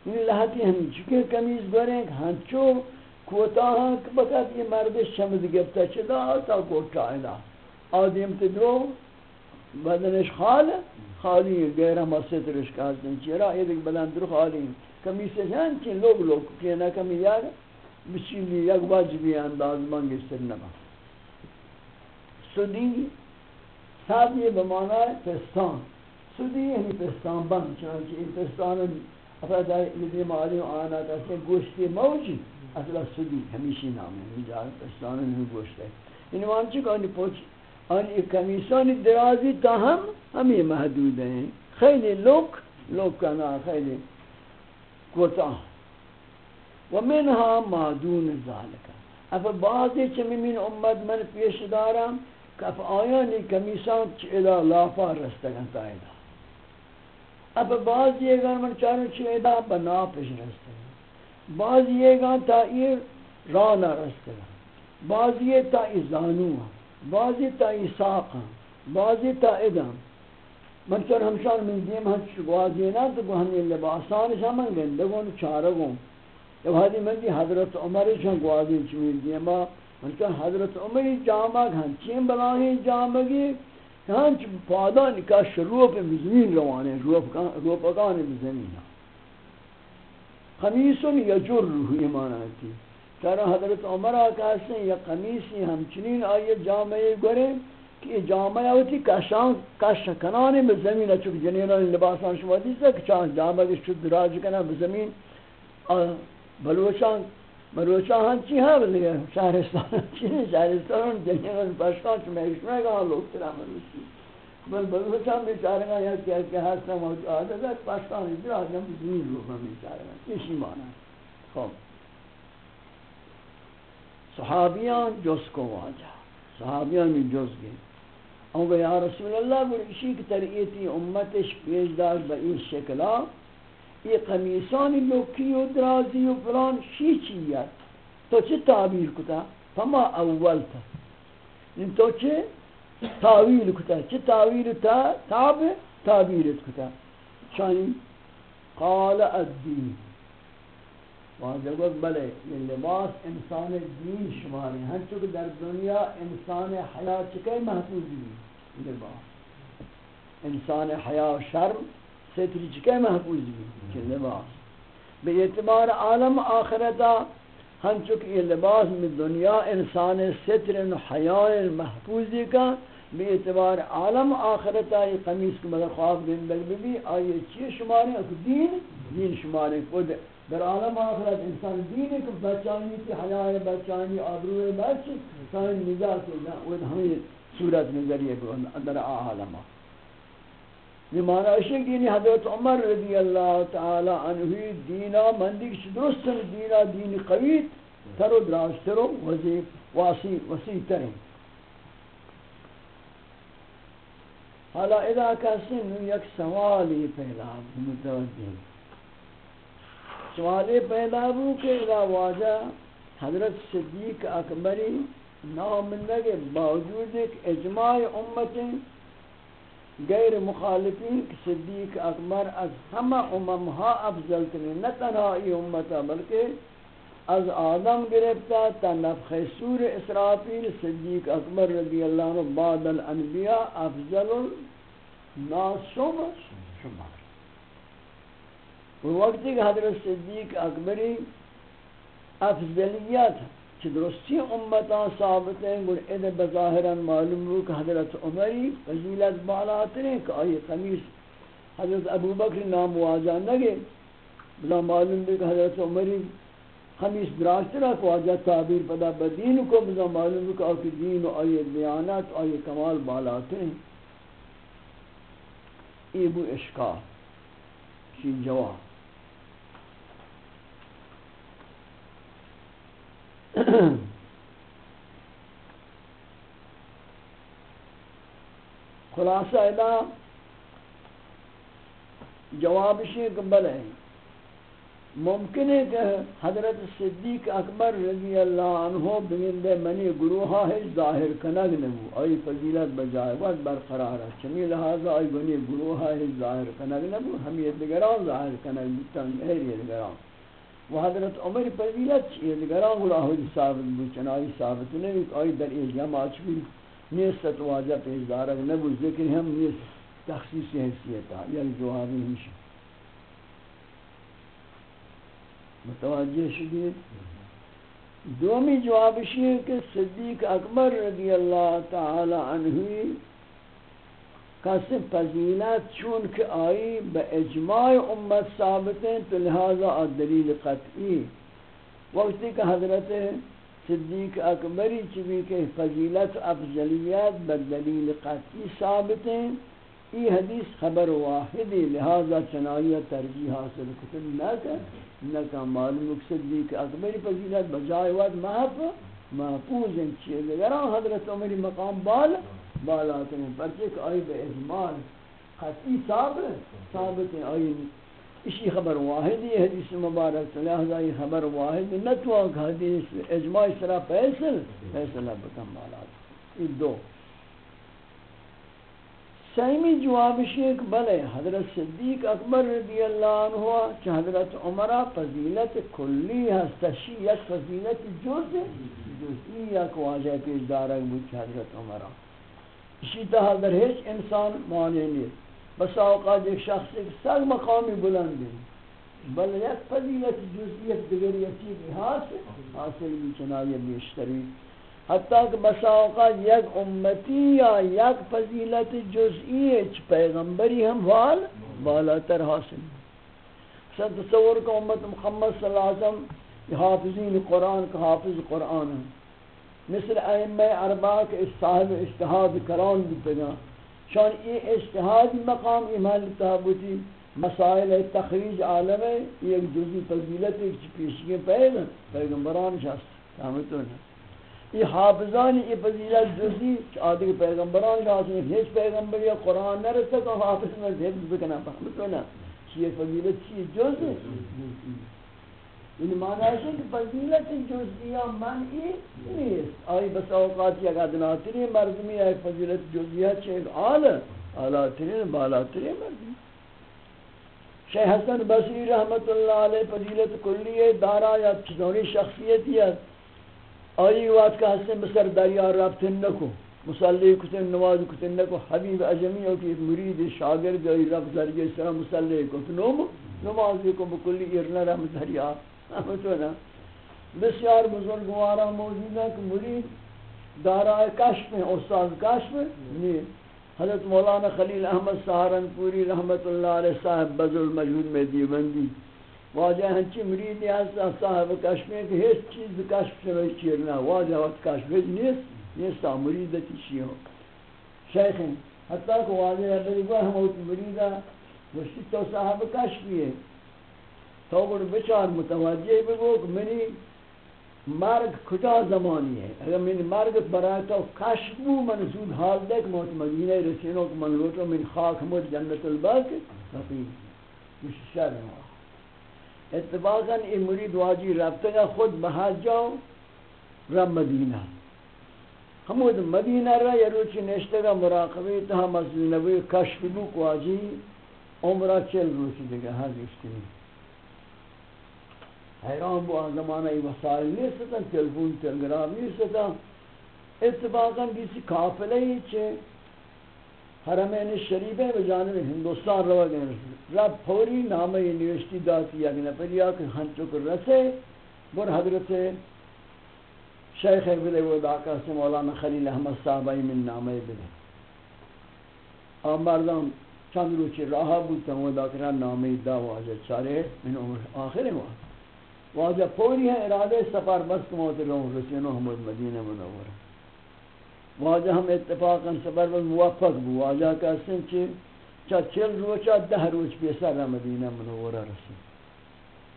این لحظی ہمیں چکے کمیز گوریں کہ ہاں ہنچو کوتا ہاں کہ بکت یہ مرد شمد گفتا چدا تا کوتا الہ آدم تدرو بدنش خال، خالی غیر ہم سترش کہتے چرا یہ دیکھ بلند در خالی کمیز سے ہنچی لوگ لوگ کینا کمی یار بچیلی یک واجبی انداز منگی سر نبا۔ سدی سادی بمانا ہے، پستان۔ سدی یعنی پستان بند، چنانچہ این پستان افراد یہ مالی آنا کہتے ہیں گوشتی موجی، اصلا سدی ہمیشی نام ہے جا پستان میں گوشت. ہے یعنی مانچہ کہ آنی پوچ آنی کمیسان درازی تا ہم ہمیں محدود ہیں خیلی لوک لوک کنا، خیلی کوتا. ومنها ما دون ذالک. اف بعضی چمی من امت من پیش دارم کہ اف آیانی کمیسان چی ادا لافا رستگن تا ادا اف بعضی اگر من چارو چی ادا بنا پیش رستگن بعضی اگر تا ای رانا رستگن بعضی تا ای زانو بعضی تا ای ساقا بعضی تا ادا من چار ہمشان من دیم ہنچ گوازی نا تو گو ہمیں لباسان شامن گندگون چارگون جب حدی من دی حضرت عمر چون گوازی چمیر دی من چون حضرت عمر جامع ہنچین بلاہی جامع جامعی ہنچ پادانی کا شروع پہ زمین روانے روپ اگانے زمین خمیسن یجر روح ایمانا تھی چارا حضرت عمر آکا حسن، یا قمیسی ہمچنین آئیے جامعی گرے کہ جامعہ ہوتی کشان کش کنانے میں زمین لباسان شما دیسا کہ چاہاں جامعہ شد راج کنا بزمین بلوچان بلوچان ہن چی ہے بلے شہرستان چی ہے شہرستان جنگل پاشکان چ میں اس میں گا لوگ ترا بلوچی بل بلوچان میں چارے گا یا کیا کہ ہستا موجود ہے پاشکان ادھر آدم دین لوگ میں چارے گا اسی معنی خوب صحابیان جس کو واجہ صحابیان میں جس گئے او یا رسول اللہ گوڑ اسی کی ترئیتی امتش پیش دار با این شکلہ یہ قمیصانی لوکی و درازی و فلان شی چیت تو چه تعبیر کتا؟ فما اول تا. این تو چه تعویل کتا؟ چه تعویل تا؟ تاب تعبیرت کتا. چانی؟ قال الدین. واجہ گوز بلے یہ لباس انسان دین شماری ہن چکہ در دنیا انسان حیات چکے محفوظی. لباس. انسان حیات شرم ستری چکے محفوظ بھی، کہ لباس. بے اعتبار عالم آخرتا ہم چکے یہ لباس میں دنیا انسان ستر حیاء محفوظی کا، بے اعتبار عالم آخرتا یہ قمیص کو مدر خواب دن بل بھی بھی، آئیے چیئے شمارے اکو دین دین شمارے خود. در عالم آخرت انسان دین ہے کہ بچانی کی حیاء بچانی، آبرو بچ، انسان نجات ہے ہمیں صورت نظریے کو اندر عالم آخرت معنی ہے کہ یعنی حضرت عمر رضی اللہ تعالی عنہ دینا مندی کی درست دینا دین قوی تر و دراز تر و وزیب واسی، وسیع ترین حالا اذا کسی نو یک سوالی پیدا متوجہ سوالی پیدا ہو کہ اذا واجہ حضرت صدیق اکبری نام نگے باوجود ایک اجماع امتیں غیر مخالفین صدیق اکبر از همه اممها افضل ترین، نه تنها ای امتا بلکہ از آدم گرفتا تا نفخ سور اسرافیل صدیق اکبر رضی اللہ عنہ بعد الانبیاء افضل الناس شما. شما وقتی کہ حضرت صدیق اکبری افضلیت کہ درستی امتان ثابت ہیں گل ادھے بظاہران معلوم ہو کہ حضرت عمری فضیلت بالاتر ہیں کہ آئی قمیص حضرت ابو بکر نام واجہ نگے۔ بلا معلوم بھی کہ حضرت عمری خمیس دراشترہ کو آجا تعبیر پدا بدین کو بزا معلوم کہ آکی دین و آئی دیانت آئی کمال بالاتے ہیں ایبو اشکال چی جواب۔ خلاصہ ادا جواب شیخ بل ہے۔ ممکن ہے کہ حضرت صدیق اکبر رضی اللہ عنہ بگندے منی گروہا ہے، ظاہر کنگ نبو آئی فضیلت بجائے، وقت برقرار ہے۔ چمی لہذا آئی بنی گروہا ہے، ظاہر کنگ نبو ہم یہ دگران ظاہر کنگ بتن غیر یہ دگران و حضرت عمر فضیلت یہ دگران گراہ ثابت بو چنائی ثابت نبی آئی در یہ جمع چوی نیست؟ واجہ پیش دارک نبو ذکر ہم نیست. تخصیص حیثیتا یعنی جوابی ہمشہ متوجہ شدید دومی جواب ہے کہ صدیق اکبر رضی اللہ تعالی عنہ کسی فضیلت چون کہ آئی با اجماع امت ثابت ہیں تو لہذا دلیل قطعی. وقتی کہ حضرت صدیق اکبری چبی کہ فضیلت افضلیت بدلیل قطعی ثابت ہیں یہ حدیث خبر واحدی، لہذا چنائیہ ترجیح حاصل کتن نہ کر نہ کہ معلوم صدیق اکبری فضیلت بجائے وقت محفوظ ہیں. چیئے لگران حضرت عمری مقام بال بالا کریں پرچے کہ آئی بے اجمال قطعی ثابت ثابت ہیں آئی اسی خبر واحد یہ حدیث مبارک لہذا یہ خبر واحد نتوا کہ حدیث اجماع اس سرا فیصل، فیصلہ بکم بالات یہ دو۔ سیمی جواب شیخ بلے، حضرت صدیق اکبر رضی اللہ عنہ چھ حضرت عمرہ فضیلت کلی ہستشی یک فضیلت جز جزئی یک واجہ پیش دارک بود حضرت عمرہ اسی طرح در ہیچ انسان مانے نہیں بس اوقات ایک شخص ایک سر مقامی بلند ہے بل یک فضیلت جزئیت دیگر یک چیز حاصل حاصل بھی چنائی بیشتری حتی کہ بس اوقات یک امتی یا یک فضیلت جزئی ہے پیغمبری ہم وال بالاتر حاصل سن تصور کا امت محمد صلی اللہ علیہ وسلم حافظین قرآن کا حافظ قرآن ہے مثل ائمہ اربعہ کے صاحب اجتہاد کران بھی شان ای اجتہادی مقام ایمان تابوتی مسائل تخریج عالم ہے، یہ ایک جزی فضیلت ایک پیشگی پیدا پیغمبران شاست کامتو نا یہ حافظانی یہ فضیلت جزی آدھے پیغمبران شاست ہیچ پیغمبر یا قرآن نہ رسا تو حافظ میں حفظ بکنا فهمتو نا یہ فضیلت چیز جز ہے این معنی ہے کہ فضیلت جزئیہ منعی نیست. آئی بس اوقات یک ادناتری مردمی ہے فضیلت جزئیہ چیز آل آلاترین بالاترین مردمی. شیخ حسن بصری رحمت اللہ علیہ فضیلت کلی دارا یا چیزونی شخصیت یا آئی وقت کا حسن بسر دریا رابطن نکو، مسلح کتن نواز کتن نکو، حبیب عجمی ہو کہ مرید شاگرد آئی رب ذریعہ اس طرح مسلح کتن نمازی کو بکلی ارنا رحمت دریا. بسیار بزرگوارا موجود ہیں کہ مرید دارا کشف ہیں، استاد کشف نہیں جی۔ حضرت مولانا خلیل احمد سہارنپوری رحمت اللہ علیہ صاحب بزر المجہود میں دیوبندی۔ واجہ ہنچی مرید ہے صاحب کشف ہیں کہ ہیچ چیز کشف سے نہیں چیرنا واجہ وقت کشف ہے نیست نیستا مریدتی چی ہو۔ شیخ ہیں، حتیٰ کہ واجہ ہے بلی وہ ہم مریدہ وشتی تو صاحب کشف ہے تو بڑھ بچار متوجہ بگو کہ منی مرگ کجا زمانی ہے؟ اگر من مرگ برای تو کشبو من زود حال دے کہ موت مدینہ رسینو کہ من لوٹو، من خاک مد جنت الباق رفیق. مش شر ہوا. اتفاقا این مرید واجی رفتگا خود بحج جاؤ رم مدینہ. ہمود مدینہ را یا روچی نشتگا مراقبی تہا مسجد نبی کشف بو کو واجی، عمرہ چل روچی دیگا ہر اشتنی حیران بو زمانہ ای وسائل نہیں سکتا تلفون تلگراف نہیں سکتا اتفاقا کسی قافلہ ہی چھے حرمین شریفیں بجانب ہندوستان روا گئے. رب پوری نامہ یونیورسٹی داتی اگنے پر یا کہ ہنچو کر رسے، بر حضرت شیخ بلے وہ داکہ سے مولانا خلیل احمد صاحبائی من نامہ بلے. اور مردم چند روچی راہا بودتا وہ داکرہ نامہ دا واجہ چارے، من عمر آخر وقت. واجہ پوری ہے ارادے سفر بس موت رہوں رسینو حمد مدینہ منور واجہ ہم اتفاقا سفر بس موفق بو واجہ کا سن چی، چا چل روچا دہ روچ پیسر مدینہ منورہ رسین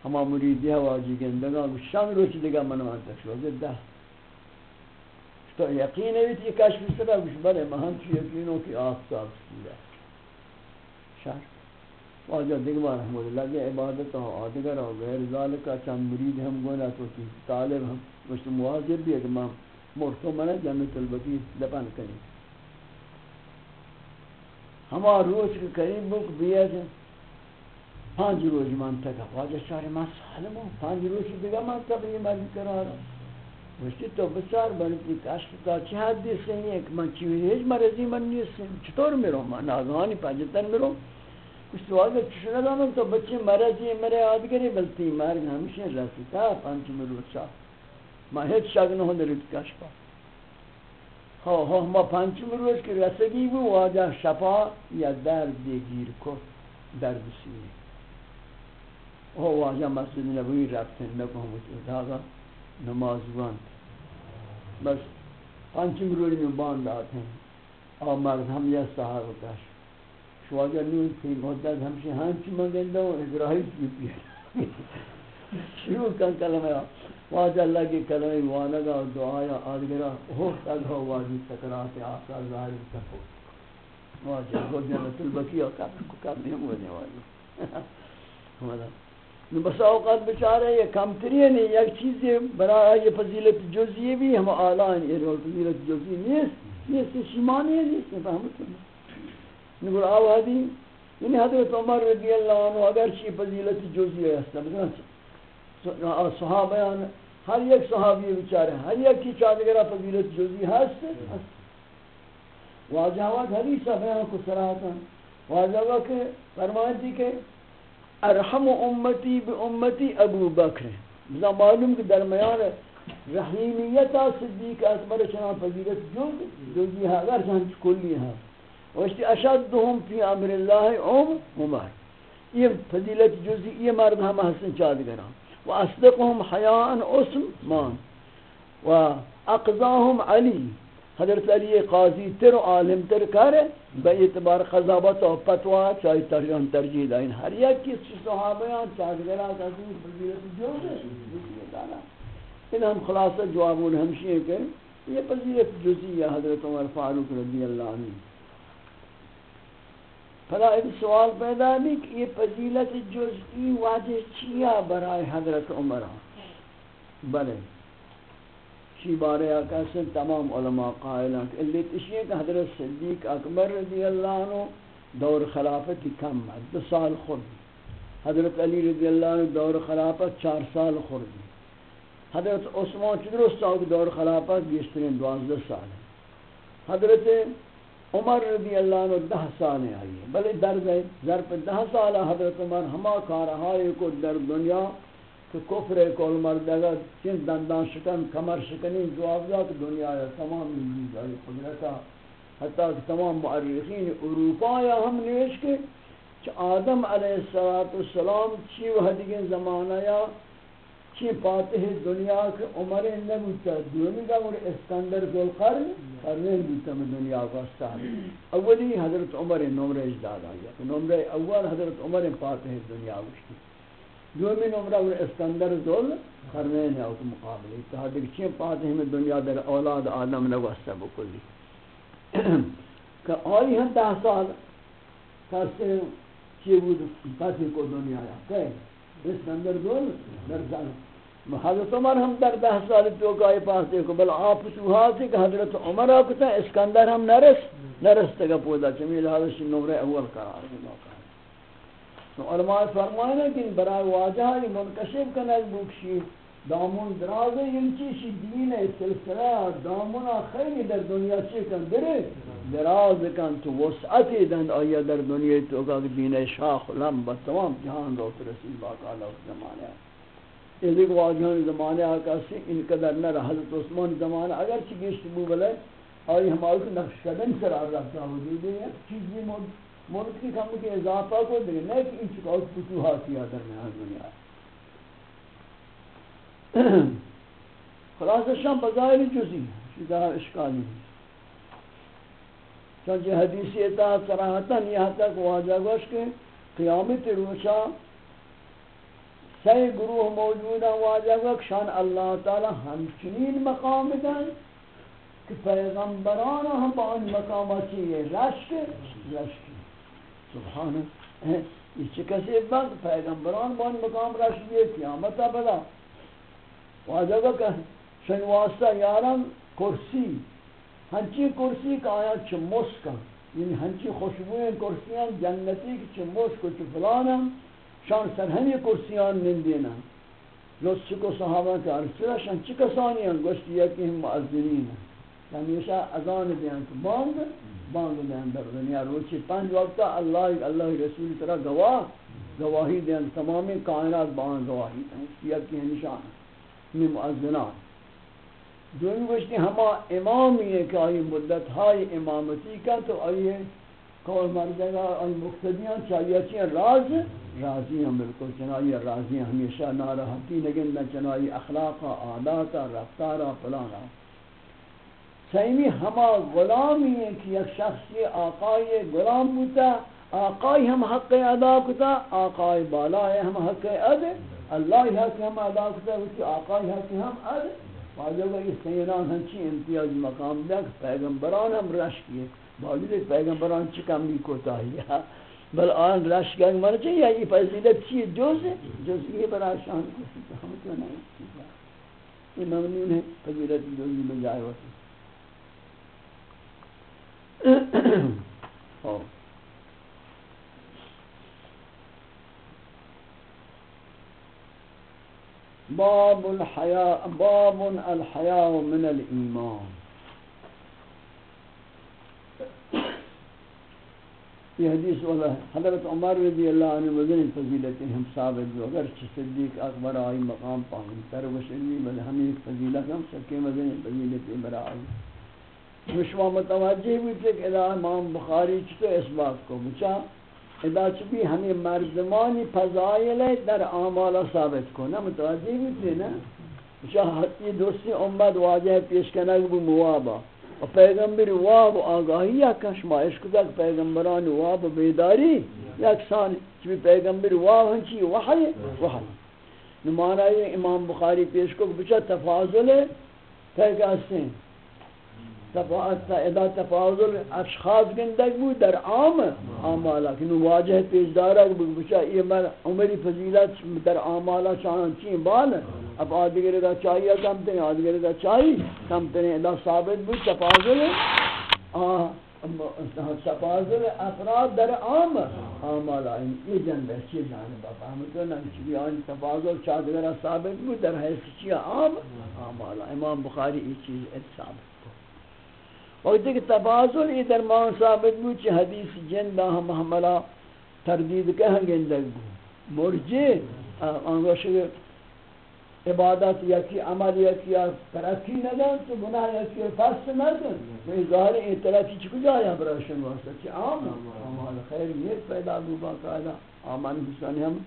ہما مریدی ہے واجی کے اندگا شان روچ دگا منوان تک شو دہ۔ تو یقین ہے کہ کشف سرا گوش بلے مہم چی، یقینوں کی آفتاب سیدہ شاہ واجہ دیگر رحمت اللہ کی عبادت ہاں، ہو آدگر ہو ہاں، غیر ذالکہ ہاں، چند مرید ہم گونا تو کی، طالب ہم مجھ مواظب بھی ہے کہ ماں مرتو منہ جنت البقی دپن کریں۔ ہما روز کے قریب بک بیاد پانچ روز من تک واجہ چارے ماں سالم ہوں پانچ روز دیگر من تب یہ مرد کرا رہا وشتی تو بسار بلکی کاشت تا چی حدیث ہے، ایک من چیوی هیچ مرضی من نیست، چطور میرو؟ من ناگهانی پنجتن میرو؟ کچھ تو آگه چشو ندانم تو بچے بچه مرضی مرے جی، آدگری بلتی، مرگ ہمیشه رسی تا پنج مرو چا ما هیچ شک نه درید کشفا ها ها ما پنج مروش که رسگی بو واجه شفا یا درد گیر کن درد سینه او واجه مسجد نبوی رفتن نکو همون داغا نماز بند بس پنچم روی میں باندھ آتے ہیں۔ اور مرد ہم یہ صحاب کش شواجہ نوز تھی مدد ہم سے ہاں ہنچ منگندہ ہوں ابراہیم کی پیر شروع کن کلمہ واجہ اللہ کی کلمہ وانگا اور دعایا آدگرہ ہو تک ہو واجی سکرات آقا ظاہر تکو واجہ کو جنت البقیہ کب کو کب نہیں ہونے والی نو بس اوقات بچارے یہ کم ترین ہے یک چیز برای یہ فضیلت جزئی بھی، ہم اعلان یہ فضیلت جزئی نہیں نیست نیست شیمانی ہے نیست فهمت نقول آوادی یعنی حضرت عمر رضی اللہ عنہ اگر چی فضیلت جزئی ہے صحابیان، ہر یک صحابی بچارے ہر یک کی چادگرہ فضیلت جزئی ہست واجہ وقت حدیث بیان کو سراحتا واجہ وقت فرمائیں تھی کہ ارحم امتی به امتی ابو بکر. بزا معلوم کہ درمیان رحیمیت صدیق اکبر چنان فضیلت جو ہے اگر چنان کلی ہے وشتی اشدهم فی امر اللہ ام عمر یہ فضیلت جوزی یہ مرد ہم حسن چادگران و اصدقهم حیاء عثمان. و اقضاهم علی. حضرت علی قاضی تر و عالم تر کرے بے اعتبار قضاوت و فتوا چاہی ترجیح ترجیح دائن. ہر یک کس صحابیان چاہدگرہ تحصیل فضیلت جو ان ہم خلاصہ جوابون ہمشی ہیں کہ یہ فضیلت جزی ہے حضرت عمر فاروق رضی اللہ عنہ. پھلا ایک سوال پیدا بھی کہ یہ فضیلت جزئی واجہ چیا برای حضرت عمر بلے۔ شی بارے آقا سے تمام علماء قائلان کہ اللہ تشیئے کہ حضرت صدیق اکبر رضی اللہ عنہ دور خلافت کم ہے، دو سال خود۔ حضرت علی رضی اللہ عنہ دور خلافت چار سال خود۔ حضرت عثمان چدرست آگے دور خلافت بیشترین دوازدہ سال ہے۔ حضرت عمر رضی اللہ عنہ دہ سال آئی ہے بلے در گئے ضرب دہ سال حضرت عمر ہما کارہائی کو در دنیا کہ کفر کول مردگا چین دندان شکن، کمر شکنی، جواب دا کہ دنیا یا تمام انجیز آئی قدرتا۔ حتی کہ تمام معرخین اروپا یا ہم نویش کے چھ آدم علیہ السلام چی وحدگین زمانہ یا چی پاتح دنیا کے عمر نبوتا دونی کا مر اسکندر ذل قرن قرنین بوتا میں دنیا کا استحب اولی حضرت عمر نمرہ اجداد آیا نمرہ اول حضرت عمر پاتح دنیا وشتی دومی نمرہ اور اسکندر ذل قرنین ہے اس مقابلے۔ اتحاد کہ چین پاتے ہیں دنیا در اولاد آدم نوستا بکلی۔ کہ آئی ہم دہ سال کسے چی بود پاتی کو دنیا ہے۔ کہ اسکندر ذل در زل حضرت عمر ہم در دہ سال تو کائی پاس دیکھو بل آپ تو حاصل کہ حضرت عمر آپ آکتا اسکندر ہم نرس نرس تگا پودا چمیل حضرت نمرہ اول قرار دے تو علماء فرمائے کہ برای واجہ یہ منکشف کنک بکشی دامون دراز ینچی شی دین سلسلہ دامونا خیلی در دنیا چی کن درے دراز کن تو وسعتی دن آیا در دنیا تو کہ دین شاخ لم با تمام جہان رو رسول باقا اللہ زمانے یہ دیکھ واجہان زمانے آکا سے ان نہ رہا، حضرت عثمان زمانے اگر چی گیشت بو بلے آئی ہمارے کو نقش قدم سر آر رکھتا وجود جی، ہے جی، چیزی موجود ملک کی کم کے اضافہ کو دے نہیں کہ ان چکاؤ فتوحات یا درمیان دنیا۔ خلاص شام بظاہر جزی شدہ اشکالی چونچہ حدیثی اطاعت صراحتاً یہاں تک واجہ گوش کے قیامت روشا سی گروہ موجود ہیں واجہ گوش شان اللہ تعالی ہمچنین مقام دن کہ پیغمبران ہم با ان مقام چیئے رشک رشک سبحان یہ چکسی وقت پیغمبران با ان مقام رشک یہ قیامت بلا واجہ گوش شن واسطہ یارم کرسی، ہنچی کرسی کا آیا چھ مسکا یعنی ہنچی خوشبوئیں کرسیاں، جنتی کی چھ مسکو چھ فلانا شان سرہنی کرسیاں نندینا. لوس چکو صحابہ کے عرصلہ شان چی کسانی ہیں گوشتی یکی ہم معذرین. یعنی ہیں ہمیشہ اذان دیاں کہ بانگ بانگ دیاں در دنیا روچی پنج وقتا اللہ اللہ رسول طرح گواہ، گواہی دیاں تمامی کائنات بانگ گواہی دیاں یکی نشان ہمیں معذران دومی گوشتی ہما امامی ہے کہ آئی مدت ہائی امامتی کا تو آئیے کول مردے گا آئی مقتدیاں چاہیے چیئے راز راضی ہیں بالکل چنائی راضی ہیں ہمیشہ ناراحتی نگن نہ چنائی اخلاقا عاداتا رفتارا پلانا سیمی ہما غلامی ہے کہ یک شخصی آقای غلام بوتا آقای ہم حق ادا کتا آقای بالا ہے ہم حق ادا اللہ حق ہم ادا کتا آقای حق ہم ادا واجہ کہ سینان ہنچی امتیاز مقام دیا پیغمبران ہم رش کیے باوجود پیغمبران چی کم بھی کوتا ہے بل آن رش کیا کہ مرچے یا یہ فضیلت چیئے جوز ہے جوز یہ برا شان کو ہم تو نہیں یہ ممنون ہے فضیلت جوزی میں جائے ہوتی Oh. باب الحیاء باب الحیاء من الایمان یہ حدیث والا ہے۔ حضرت عمر رضی اللہ عنہ مدن فضیلت ہم ثابت جو اگر صدیق اکبر آئی مقام پاہم تر وشنی بل ہمیں فضیلت ہم سکے مدن فضیلت برائی مشوہ متوجہ بھی تھے کہ امام بخاری چھتو اس بات کو بچا ادا چبی ہمیں مردمانی فضائل در اعمال ثابت کو، نا متوجہ بھی تھے نا؟ شاہتی دوستی امت واجہ پیش کنگ بو موابا۔ و پیغمبر واب آگاہی یا کش ما عشق تک پیغمبران واب بیداری، یک سان چبی پیغمبر واب ہنچی وحی وحی. نمانا یہ امام بخاری پیش کو بچا تفاضل پیغمبر تفاضل ادا تفاضل اشخاص گندگ بود، در عام اعمالا کہ واجہ پیش دارا کہ بچا، یہ مر عمری فضیلت در اعمالا چان چین بال، اب آدگر دا چاہیے کم تے آدگر دا چاہیے کم تے ادا ثابت بود، تفاضل تفاضل افراد در عام اعمالا یہ جنب ہے؟ چی جانب ہم تو نہ چی ان تفاضل چادر ثابت بود، در حیث چی عام اعمالا امام بخاری یہ چیز ثابت وقتی کہ تبازل ای در مان ثابت بو چی حدیث جندہ ہم حملہ تردید کہ ہنگیں لگ بو مرجی آنگوش عبادت یکی عمل یکی ترقی ندن، تو گناہ یکی فست ندن تو یہ ظاہر این ترقی چکو جایا برای براشن واسطہ؟ چی عام عمال خیر نیک پیدا بو باقاعدہ آمان حسانی ہم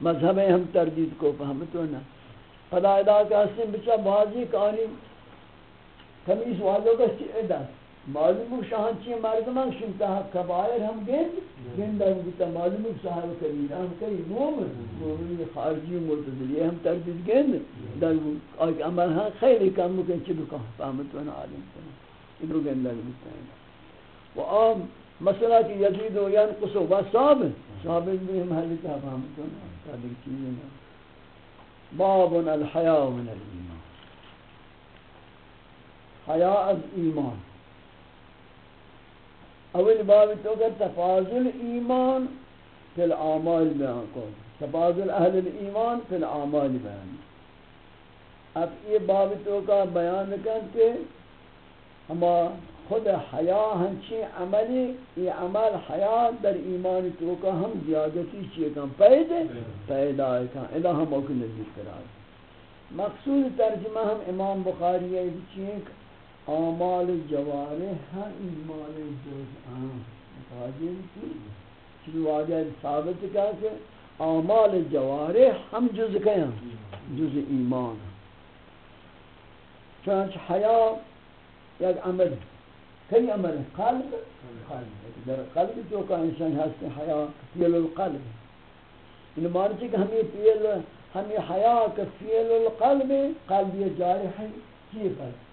مذہب ہم تردید کو فهمتو نا پدا ادا کہ حسن بچا بازی کانی کمیس والوں کا چیئے معلوم شاہن چیئے مردمان شنتا کبائر ہم گند گند ہم گتا معلوم صاحب کبیر ہم کئی مومن مومن خارجی مرتضی، یہ ہم تردید گند در آئی عمل ہاں خیلی کم مکن چی بکا فهمت وانا عالم کنا ادرو گند در بکتا ہے و آم مسئلہ کی یزید و ینقص و ثابت ثابت بھی ہم حلی کا فهمت وانا تردید چیزیں باب الحیاء من الایمان۔ حیا از ایمان. اول باب تو کہ تفاضل ایمان فی الاعمال بیان کو تفاضل اہل الایمان فی الاعمال بیان. اب یہ باب تو کا بیان کر کے ہم خود حیا ہنچی عملی، یہ عمل حیا در ایمان تو کا ہم زیادتی چیئے کم پیدا پیدا ہے کہاں ادا ہم اوکی نزدیک کرا مقصود ترجمہ ہم امام بخاری ہے چیئے اعمال جوارح ہیں ایمان جز آن۔ متوجہ کی چلی واجہ ثابت کیا کہ اعمال جوارح ہم جز کہیں جز ایمان۔ چنانچہ حیا یک عمل کئی عمل قلب قلب۔ در قلب جو کا انسان ہستے حیا فیل القلب۔ ان مارچی کہ ہمیں فیل ہمیں حیا کا فیل القلب، قلب یہ جارح ہے کی قلب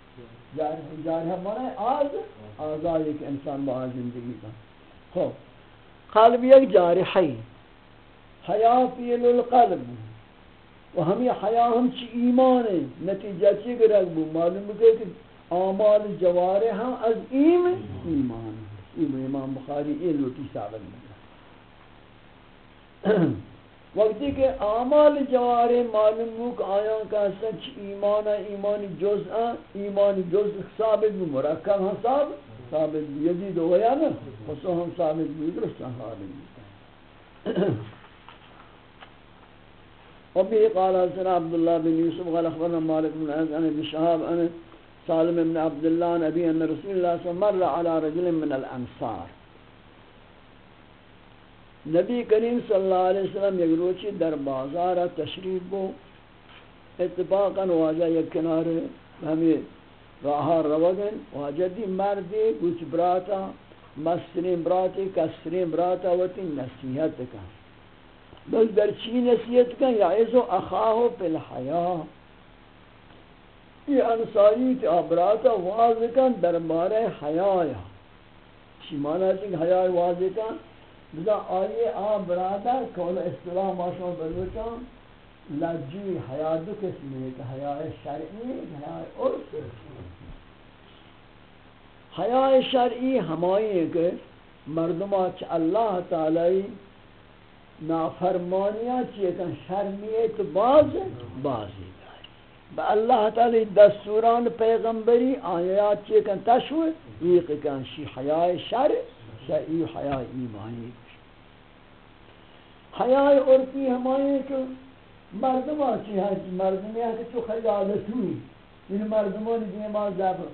جارح جارح مانا آز آزائی کہ انسان با زندگی کا۔ خوب قلب یک جارح ہے حیا فیل القلب۔ و ہمیں حیا ہم چی ایمان ہے نتیجہ چی گرگ بو؟ معلوم بکے کہ اعمال جوارح ہم از ایم ایمان ایم امام بخاری یہ لوٹی ثابت ملا وقتی کہ اعمال جوارح معلوم ہو کہ آیاں کا سچ ایمان ایمان جز ایمان جز ثابت بھی، مرکب ہم ثابت ثابت بھی، یزید ہو گیا نا خصو ہم ثابت بھی، درست ثابت بھی۔ وبه قال حدثنا عبد الله بن يوسف قال اخبرنا مالك بن انس، عن ابن شهاب عن سالم بن عبد الله نبي ان رسول الله صلى الله عليه وسلم، مر على رجل من الانصار۔ نبی کریم صلی اللہ علیہ وسلم یک روچی در بازار تشریف بو، اتفاقا واجہ یک کنارے ہمیں راہ روگن، واجہ دی مردی کچھ براتا، مسترین براتی کسرین براتا وتی نصیحت کن۔ بل در چی نصیحت کن؟ یعیزو اخاہو پی الحیاء یہ انصاری تی آبراتا واضح کن در بارے حیاء چی مانا چی حیاء واضح کن؟ بزا آئیے آبراتا کول اصطلاح ماشون بلوچا لجی حیاء دو قسمی ہے؟ کہ حیاء شرعی، حیاء عرف. حیاء شرعی ہمائی ہے کہ مردمہ چ اللہ تعالی نافرمانیاں چیئے کن شرمیت باز بازی با اللہ تعالی دستوران پیغمبری آیات چیئے کن تشوی ویق کن شی حیاء شر شئی حیاء ایمانی حیاء عرفی ہمائی ہاں جی، کہ مردم آچی ہے مردمی ہے کہ چو خیالتوی ان مردمان دیما زبر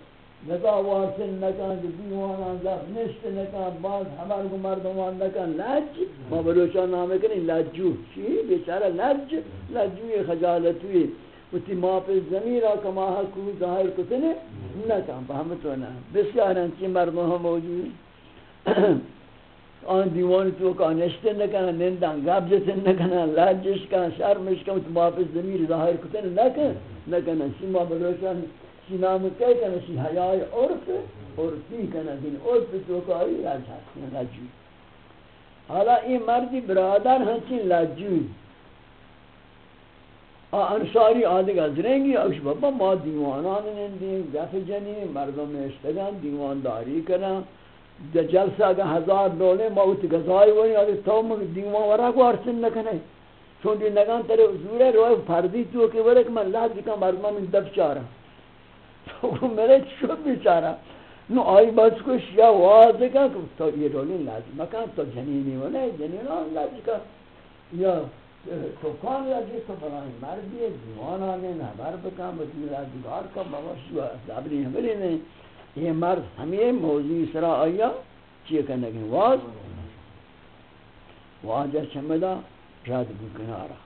نگا واصل نکن دیوان زخ نشت نکن باز همه رو مردمان نکن لج؟ ما بلوچان نامه کنیم لجو۔ چی؟ بیچاره لج؟ لجوی خجالتوی۔ و تی ما پی زمین را کما ہاں حکو ظاهر کتنه نکن فهمت و نه بسیار انچی مردم هم موجود آن دیوان تو کا نشته نکنه نندن گبزت نکنه لجش کن شرمش کن تی ما پی زمین ظاهر کتنه نکن نکنه چی ما بلوچان چی نام کہے کہ نشی حیاء عرف، عرفی کنا دین عرف تو کاری لجوی لجوی. حالا این مردی برادر ہنچین لجوی. انصاری آدھگ از رنگی اوش بابا ما دیوانان نندیم گف جنی مردم اشتگان دیوانداری کنن. کنا جلسہ اگر ہزار دولے ما اوت گزائی ونی آدھگ تو مگ دیوان ورہ کو ارسن نکنے چون دی نگان ترے زورے روئے فردی تو کہ ورک من لحظ کم مردم من دب چارا۔ تو میرے شد بیچارہ نو آئی بس کو شیا واضح کا تو یہ رولی لازم مکان تو جنینی ہونا ہے جنین آن لازم کا۔ یا، تو کان لازم تو بلائیں مردی ہے دیوان آنے نبر بکن بطی لازگار کا، بابا شوا زبری ہمری نہیں۔ یہ مرد ہمیں موضوع سرا آیا، چیئے کرنے گئے واضح واجہ چمدہ رد بکنارا۔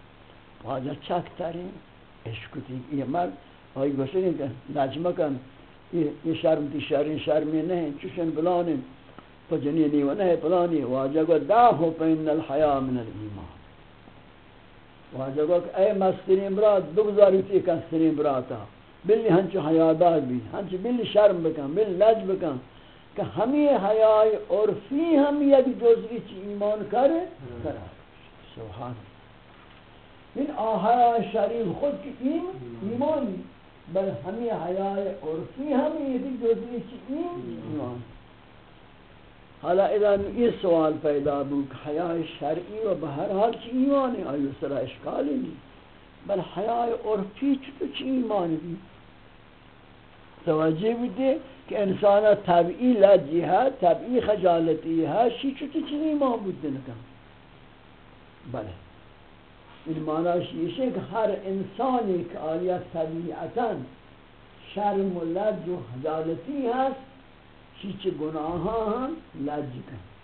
واجہ چک اچھا ترین عشقتی یہ مرد۔ آئی گوشتیں کہ نجمہ کن، یہ شرم تی شرم شرمی نہیں، چوشن بلانی پجنینی و نہیں، پلانی۔ واجہ گو داہو پین الحیاء من الایمان۔ واجہ گو کہ اے مسترین برات بگزاری تی کسترین براتا بلی ہنچو حیادار بھی ہنچو بلی شرم بکن بلی لج بکن کہ ہمیں حیاء عرفی ہم یک جزوی چی ایمان کرے کرا۔ سبحان۔ ان آہاء شریف خود کی ایمانی بل ہمیں حیاء عرفی ہمیں یہ جزئی ایمان۔ حالا اذا یہ سوال پیدا بو کہ حیاء شرعی و بہر حال چی ایمان ہے؟ آئیو سرا اشکالی نہیں؟ بل حیای عرفی تو چی ایمان بی توجه بوده که انسان طبیعی لجی ها طبیعی خجالتی ها شی چطور چی ایمان بوده نکن بله این معناش یشه که هر انسانی که آیا طبیعتا شرم و لج و خجالتی هست شی چه گناه ها هم لجی کن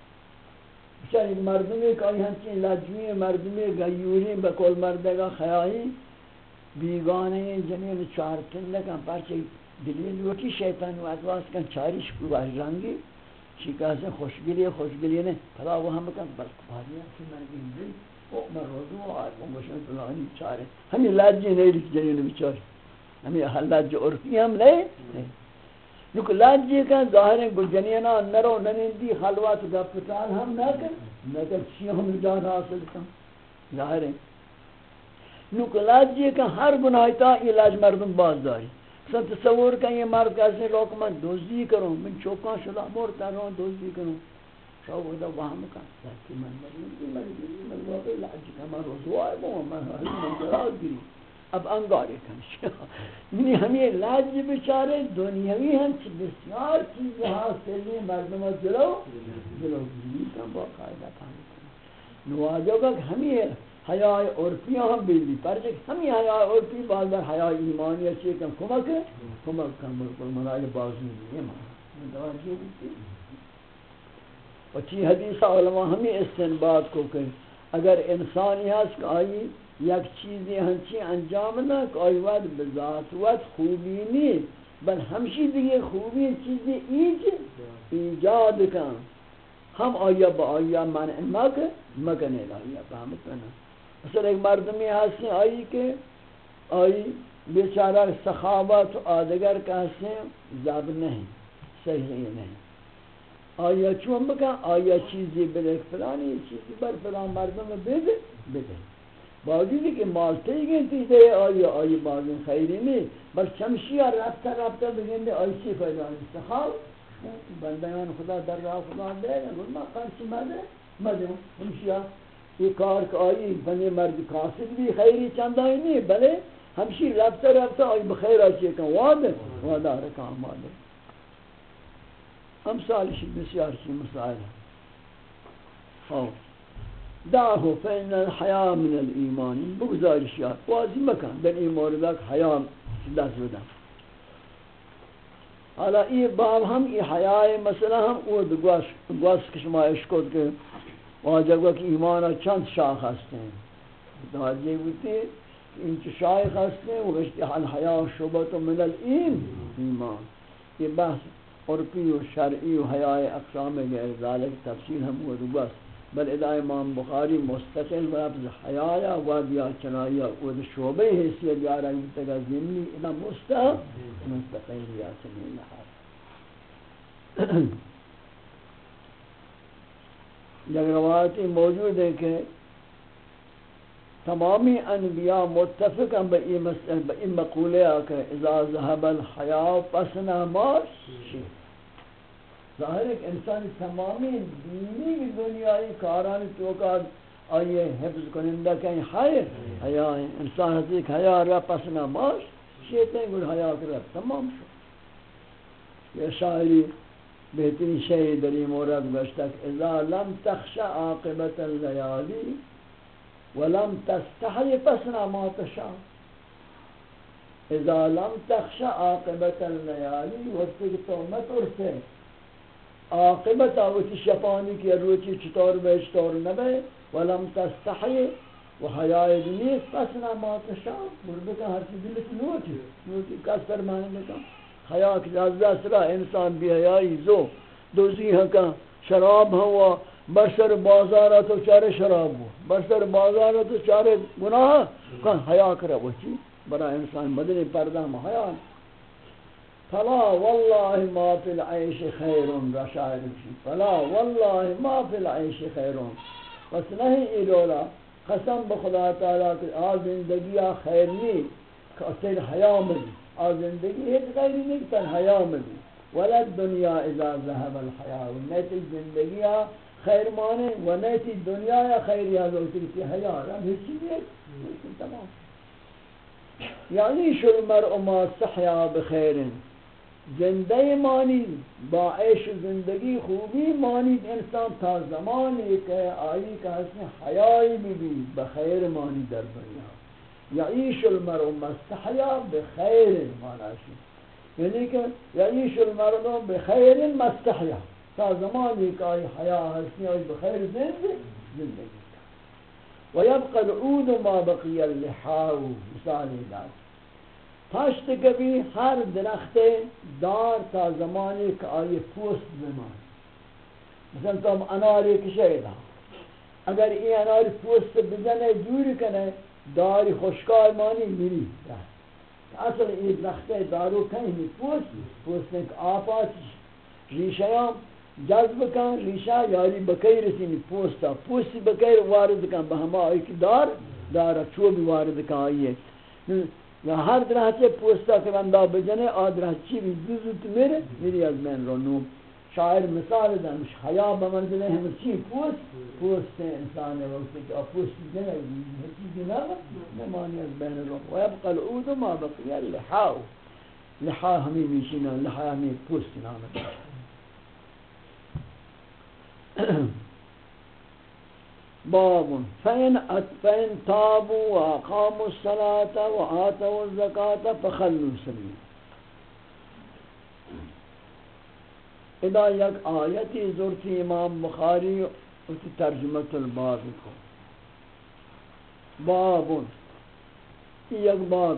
چاہے ایک مردمی کہ آئی ہنچین لجوی مردمی گیوری بکل مردگا خیائی بیگانے جنین چارتن لکن پرچے دلیل وکی شیطان و ادواز کن، چاریش کوباش رنگی چی کہتے ہیں خوشگلی خوشگلی نے پھلا وہ ہم کن بس کبھاری ہیں کہ میں او میں روزو آئے وہ مشن پلانی چارے ہمیں لجی نہیں لکھ جنین بچارے ہمیں لج عرفی ہم نہیں نوک لاجی کا ظاہر ہے گل نرو ننندی خلوات گفتان ہم نہ کر نہ کر چی ہم جان حاصل کن ظاہر ہے نوک لاجی کا ہر گناہ تا علاج مردم باز داری۔ سن تصور کا یہ مرد کیسے لوگ من دوزی کروں، من چوکاں شلا مورتا رہوں، دوزی کروں۔ شاو بدا وہاں کا لیکن من مرد من مرد من لاجی کا من روزو آئے بہو من من اب انگارے کنش یعنی ہمیں لاج بیچارے دنیاوی ہم چی بسیار چیز ہاں، حاصل حاصلی مردم جلو جلو۔ یعنی گیری کا باقاعدہ پانی کرنا۔ نواجو کہ ہمیں حیاء عرفیاں ہم بیلی پر جک ہمیں حیاء عرفی بالدر حیاء ایمانی اچھے کم کمک کمک کم بلکل منائی بازی نہیں ہے متوجہ بیتی وچی حدیث علماء ہمیں استنباد کو کہ اگر انسانی ہست کہ آئی یک چیزی ہنچی انجام نہ کوئی وقت بذات وقت خوبی نہیں بل ہمشی دیگه خوبی چیزی ایج ایجاد کن. ہم آیا با آیا منع مک مکنے آیا فهمت نا. مثلا ایک مردمی ہستی آئی کہ آئی بیچارہ سخاوت و آدگر کا ہستی زب نہیں، صحیح نہیں. آیا چون بکن؟ آیا چیزی بلک فلانی چیزی بر فلان مردم بده بده باوجودی کہ مالتے گئے تیزے آئی آئی باغین خیری نہیں بس چمشی رفتہ رفتہ بگن دے آئی سی پیدا استخال بندیان خدا در راہ خدا دے گا ما خرچ مدے مدے چمشی یہ کار کہ آئی بندے مرد کاسد بھی خیری چندائی نہیں بلے ہمشی رفتہ رفتہ آئی بخیر آئی کن واد وادہ رکام آدھے ہم سالشی بسیار چی مسائل ہے دعه فإن الحياة من الإيمان. بگذارش یا واضح مکن. در این موردک حیا دست بدن. حالا این باب هم این حیای مثلا هم او گوش گوش که شما اشکود که واجب که ایمان چند شاخ هستن متوجه بودی؟ این چه شاخ هستن و الحیا شبت من الإيم ایمان. یہ بحث عرفی و شرعی و حیای اقسام غیر ذالک تفصیل ہم وہ گوش بل ادا امام بخاری مستقل و لفظ حیاء و دیا چنایا و شعبہ حیثیت یا رہی تگا زمینی ادا مستقل مستقل یا چنین لحاظ یک روایتی موجود ہے کہ تمامی انبیاء متفق ہیں بئی مقولے آکے اذا ذهب الحیاء پسنا ماش. شیخ ظاہر ہے کہ انسان تمامی دینی کی دنیای کاران چوکا آئیے، حفظ کنندہ کہیں حیر حیاء انسان حضرت حیاء رہا پس نماش شیطیں گل حیاء کر تمام شو یہ شاعری بہترین شئی دری مورد گشتک اذا لم تخش عاقبت اللیالی ولم تستحی پس ما تشا اذا لم تخش عاقبت اللیالی وقتی کہ تو مت ارسے عاقبت آوتی شفانی کی روچی چطور بے چطور نبے ولم تستحی و حیاء دنیس پس ما تشا مربکا ہر چیز دلت نوٹی نوٹی کس پر معنی لکا حیاء کی جازدہ سرا انسان بھی حیائی زو. دوزی ہاں ہکا شراب ہاں ہوا برسر بازارہ تو چارے شراب ہو. برسر بازارہ تو چارے گناہ ہاں. کن حیاء کرا وچی. برا انسان مدنی پردہ حیاء فلا والله ما في العيش خير رشاعر فلا والله ما في العيش خير. بس نہیں ایلولا قسم بخدا تعالی کہ آ زندگی خیر نہیں کہ حیا ملی. آ زندگی ہے غیر نہیں حیا ملی. ولا الدنيا اذا ذهب الحياء ونیت زندگی خیر مانے ونیت دنیا یا خیر یا لوٹی کی حیا. نہیں تمام. یعنی شل المرء ما استحیا بخير زندہ مانی، با عیش زندگی خوبی مانی، انسان تا زمانی کہ آئی کا حسن حیائی بھی بھی بخیر مانی در دنیا. یعیش المرء مستحیا بخیر مانا شی یعنی کہ یعیش المرء بخیر مستحیا. تا زمانی کہ آئی حیاء ہستی آئی بخیر زند زندگی ويبقى العود ما بقي اللحاء مثال دار پشت کبھی ہر درخت دار تا زمانی کہ آئی پوست زمان۔ مثلا تو ہم اناری کشے اگر این اناری پوست بزنے دور کنے داری خوشکار مانی میری۔ اصل این درخت دارو کہیں پوست پوست ایک آپاس ریشیام جذب کن، ریشہ یاری بکی رسینی پوستا پوستی بکی وارد کن بہما آئی کی دار، دارا چوبی وارد کن آئیے یا ہر درہ چے پوستا کہ بندہ بجنے آدرہ چی بھی دوزو میرے میری از میں رو نوم شاعر مثال دا مش حیا بمنزلے ہم چی پوست پوست انسان وقت کہ پوست جنے ہتی جناب نمانی از بین رو و ويبقى العود ما بقي اللحاء لحاء ہمیں میشینا لحاء ہمیں پوست نام باب فإن فإن تابوا وأقاموا الصلاة وآتوا الزكاة فخلوا سبيل ادا یک آیتی زورتی امام بخاری اتی ترجمت الباب کو۔ باب یک باب۔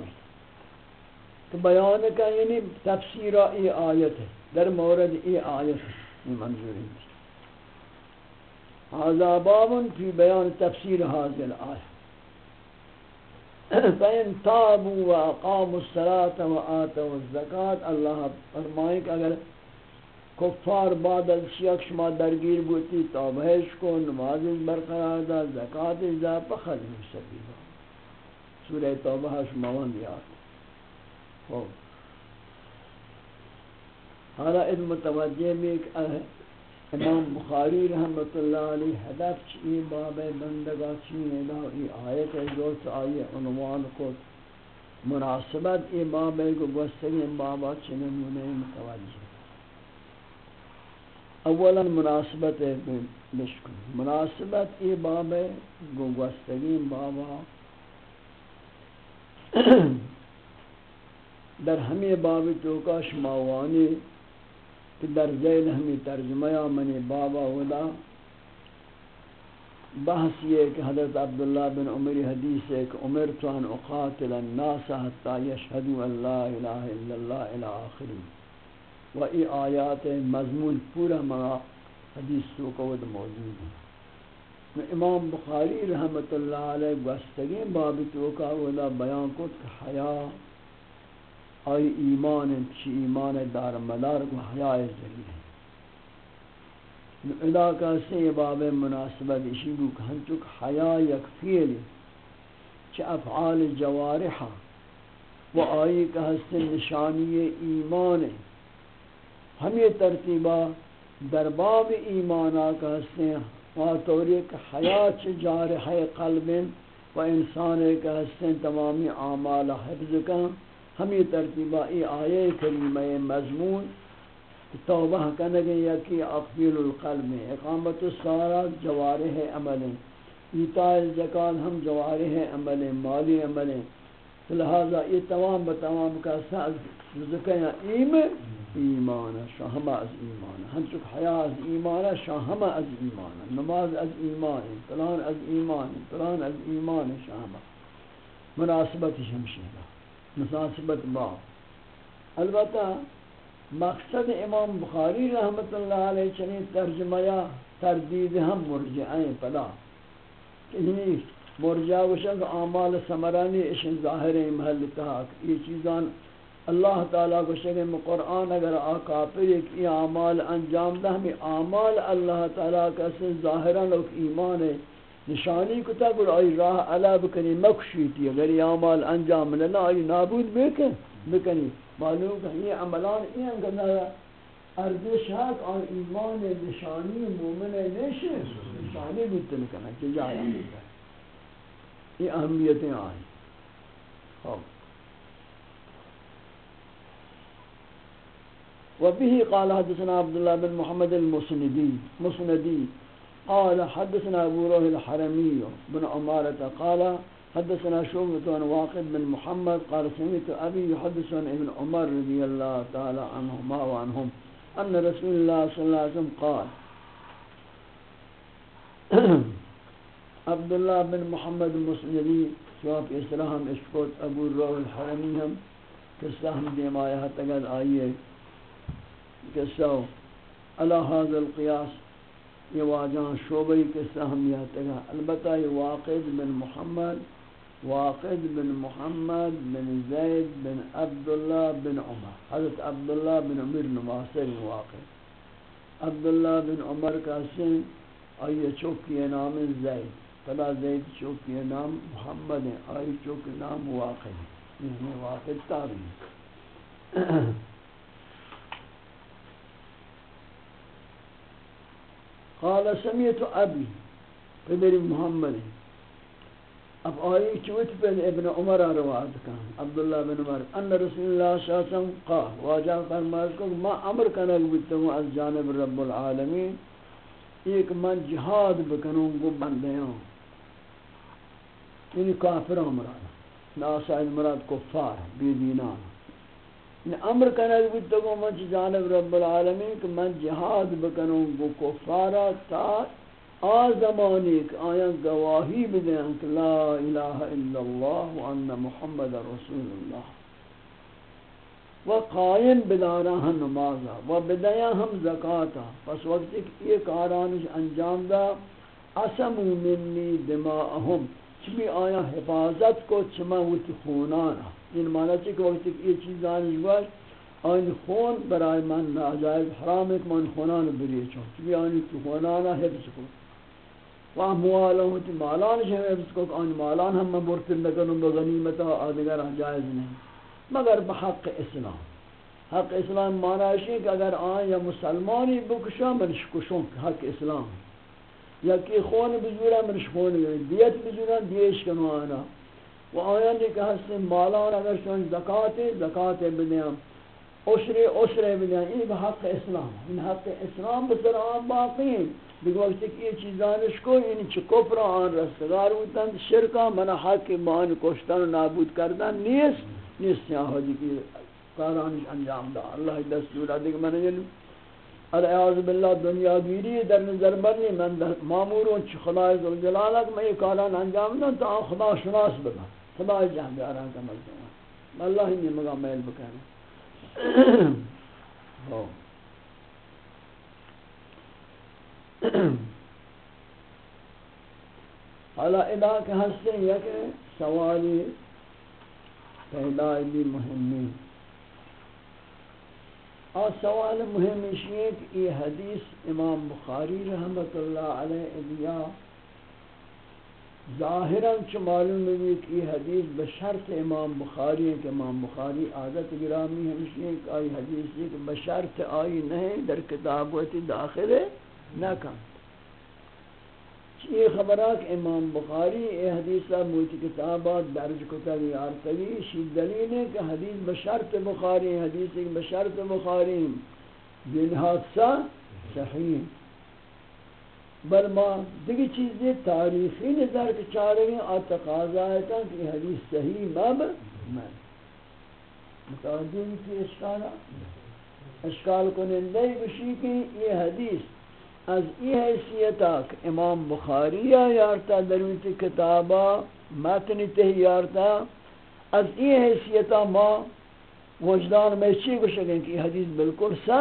کہ بیان کا یعنی تفسیر ای آیت ہے۔ در مورد ای آیت ہے۔ منظوری هذا باب في بيان تفسير هذه الآية. فإن تابوا وأقاموا الصلاة وآتوا الزكاة الله فرمائے کہ اگر کفار بعد الشیخ شما درگیر بوتی توبہش کو نماز برقرار دا زکات دا پخذ سبیلا سورہ توبہ شما وان دیات خوب حالا اد متوجہ بھی امام بخاری رحمت اللہ علیہ حدف چی باب بندگا چی نیدا ای آیت جو آئی عنوان کو مناسبت ای باب کو گوستگی بابا چی نمونے متوجہ اولا مناسبت بشکن مناسبت ای باب کو گوستگی بابا در ہمیں باب توکا شماوانی کہ در ذیل ہمیں ترجمہ منی بابا ودا بحث یہ کہ حضرت عبداللہ بن عمر حدیث ہے کہ عمرت ان اقاتل الناس حتی یشہدو اللہ الہ الا اللہ الى آخری و ای آیات مضمون پورا مگا حدیث تو قود موجود ہے امام بخاری رحمت اللہ علیہ گوستگین باب تو کا ودا بیان کت کہ حیاء آئی ایمان چی ایمان دار مدار کو حیاء ذریعہ ادا کا سے باب مناسبت اسی بو کہ ہم چک حیاء یک فیل چی افعال جوارحا و آئی کا حسن نشانی ایمان ہم یہ ترتیبہ در باب ایمانا کا حسن واتوری کہ حیاء چی جارح قلب، و انسان کا حسن تمامی اعمال حفظ کا۔ ہمیں ترتیبہ ای آیے کریمہ مضمون توبہ کنگے یکی اقبیل القلب اقامت السارات جوارح عمل ایتاء الزکاة ہم جوارح عمل مالی عمل لہذا یہ تمام بتمام کا سعد رزقیاں ایم ایمان شاہمہ از ایمان ہم چک حیاء از ایمان شاہمہ از ایمان نماز از ایمان پلان از ایمان پلان از ایمان شاہمہ۔ مناسبت شمشیدہ مساسبت با. البتہ مقصد امام بخاری رحمت اللہ علیہ چنی ترجمہ یا تردید ہم مرجعیں پدا. کہ مرجع وشنگ اعمال سمرانی اشن ظاہر محل تحاک یہ چیزان اللہ تعالیٰ کو شکر قرآن اگر آقا پر ایک ای اعمال انجام دہ ہمیں اعمال اللہ تعالیٰ کا سن ظاہران لوگ ایمان ہے نشانی کو تا گر آئی راہ علا بکنی مکشیتی اگر یہ عمال انجام لنا آئی نابود بکن. بکنی. معلوم کہ یہ عملان این انگنا ارزش حق آن ایمان نشانی مومن نشی نشانی بودتا لکنا کہ جایا یہ اہمیتیں آئی خوب وبه قال حدثنا عبد الله بن محمد المسندي مسندي قال حدثنا أبو روح الحرمي بن عمارة قال حدثنا شعبة عن واقد بن محمد قال سمعت أبي يحدث عن ابن عمر رضي الله تعالى عنهما وعنهم ان رسول اللہ صلی اللہ علیہ وسلم قال عبداللہ بن محمد مسندی شواف اسلام اشکوت ابو روح الحرمی ہم قصہ ہم دیم آیا ہے تگد آئیے۔ قصہ اللہ حاضر القیاس۔ یہ واجہاں شعبی قصہ ہم یہ البتہ یہ واقعد بن محمد واقد بن محمد بن زید بن عبداللہ بن عمر۔ حضرت عبداللہ بن عمر نماثر واقع عبداللہ بن عمر کا سن آئی چوکی نام زید۔ فلا زید چوکی نام محمد ہے آئی چوکی نام واقع ہے یہ واقع تابعی قال سمیت ابی پدر محمد. اب آئی چوت پہ ابن عمر روایت کن، عبداللہ بن عمر. ان رسول اللہ صلی اللہ علیہ وسلم قال واجہ فرمائے کو ما امر کنگ بیتوں از جانب رب العالمین، ایک من جہاد بکنوں گو بندیوں یعنی کافران مراد ناسائد مراد کفار، بی دینان امر کنگ بیتوں گو من جانب رب العالمین کہ من جہاد بکنوں گو کفارا تا آزمانی کہ آیا گواہی بدیں کہ لا الہ الا اللہ وان محمد رسول اللہ۔ و قائم بدارا ہم نمازا، و بدیا ہم زکاة۔ پس وقت ایک یہ کارانش انجام دا اسمو منی دماءہم چمی آیا حفاظت کو، چما وقت خونانا۔ ان معنی چی کہ وقت ایک یہ چیز آنش گوش آئین خون برای من ناجائز حرام ایک من خونان بریے چون. چمی آنی تو خونانا حفظ کو و اموالهم تی مالان شہر اس کو ان مالان ہم برتن لکنم بغنیمت آدگر جائز نہیں مگر بحق اسلام. حق اسلام مانا ہے کہ اگر آن یا مسلمانی بکشا منش کشوں حق اسلام. یا کہ خون بزورا منش خون دیت بزورا دیش کنو آنا. و آیان کہ ہستن مالان اگر شون زکاة زکاة بدیم عشر عشر بدیم این بحق اسلام. این حق اسلام بسر آن باقی. ہیں دیگه وقتی که یہ چیزانش کو یعنی چه کفر آن، رستگار بودن شرکا من حق مان کشتن و نابود کردن نیست. نیست یا حاجی کی کارانش انجام دا اللہ دستور دیگه من یعنی اعوذ بالله دنیا گیری در نظر برنی من مامورون چه خدای ذوالجلال میں یہ کاران انجام دوں تو خدا شناس بنا خدا جان بیاران کا ملتا اللہ ہی نے مگا میل بکانا حالا ادا کہ ہستے یک سوالی پیدا بھی مهمی اور سوال مهم ہے کہ یہ حدیث امام بخاری رحمت اللہ علیہ ادیا ظاہراً چھ معلوم ہے کہ یہ حدیث بشرط امام بخاری ہے کہ امام بخاری عادت گرامی ہمشی ہے کہ آئی حدیث ہے کہ بشرط آئی نہیں، در کتابوتی داخل ہے، نہ کہاں یہ خبرات امام بخاری اے حدیثہ موتی کتابات، درج کتب یارتوی شی دلیل ہے کہ حدیث بشرط بخاری، حدیث بشرط بخاری بن حادثہ صحیح بل ما دیگه چیزی تاریخی نظر کے چارے ہیں اور تقاضا ہے کہ یہ حدیث صحیح مب من متوجہ کی اشکال اشکال کنندے بشی کہ یہ حدیث از ای حیثیتا کہ امام بخاری یارتا درویت کتابا، متن ته یارتا، از ای حیثیتا ما وجدان میں چی کو شکیں کہ حدیث بالکل سا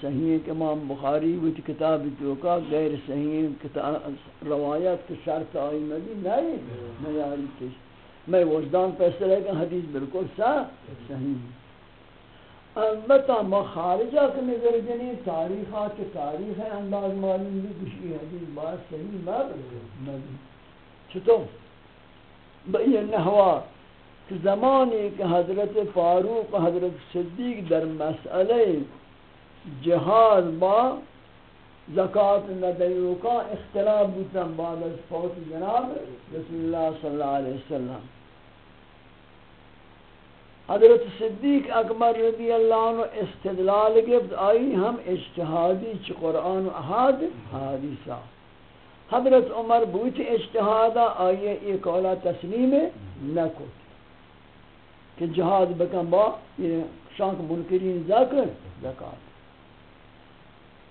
صحیح ہے کہ امام بخاری وہ کتاب تو کا غیر صحیح کتاب روایات کے شرط آئی مدی نہیں نہیں میں وجدان فیصلہ ہے کہ حدیث بالکل سا صحیح ہے۔ البتہ ما خارجہ کے نظر جنی تاریخات کے تاریخ ہے، انداز معلوم بھی کچھ حدیث بات صحیح مر نبی چطور بئی نحوا کہ زمانی کہ حضرت فاروق، حضرت صدیق در مسئلہ جہاد با زکاة ندیوکا اختلاف بودن بعد از فوت جناب رسول اللہ صلی اللہ علیہ وسلم۔ حضرت صدیق اکبر رضی اللہ عنہ استدلال گفت آئی ہم اجتہادی چھ قرآن و احاد حادثہ حضرت عمر بوچ اجتہادا آئی ایک اولا تسلیم نکو کہ جہاد بکن با، یہ شانک منکرین ذکر زکاة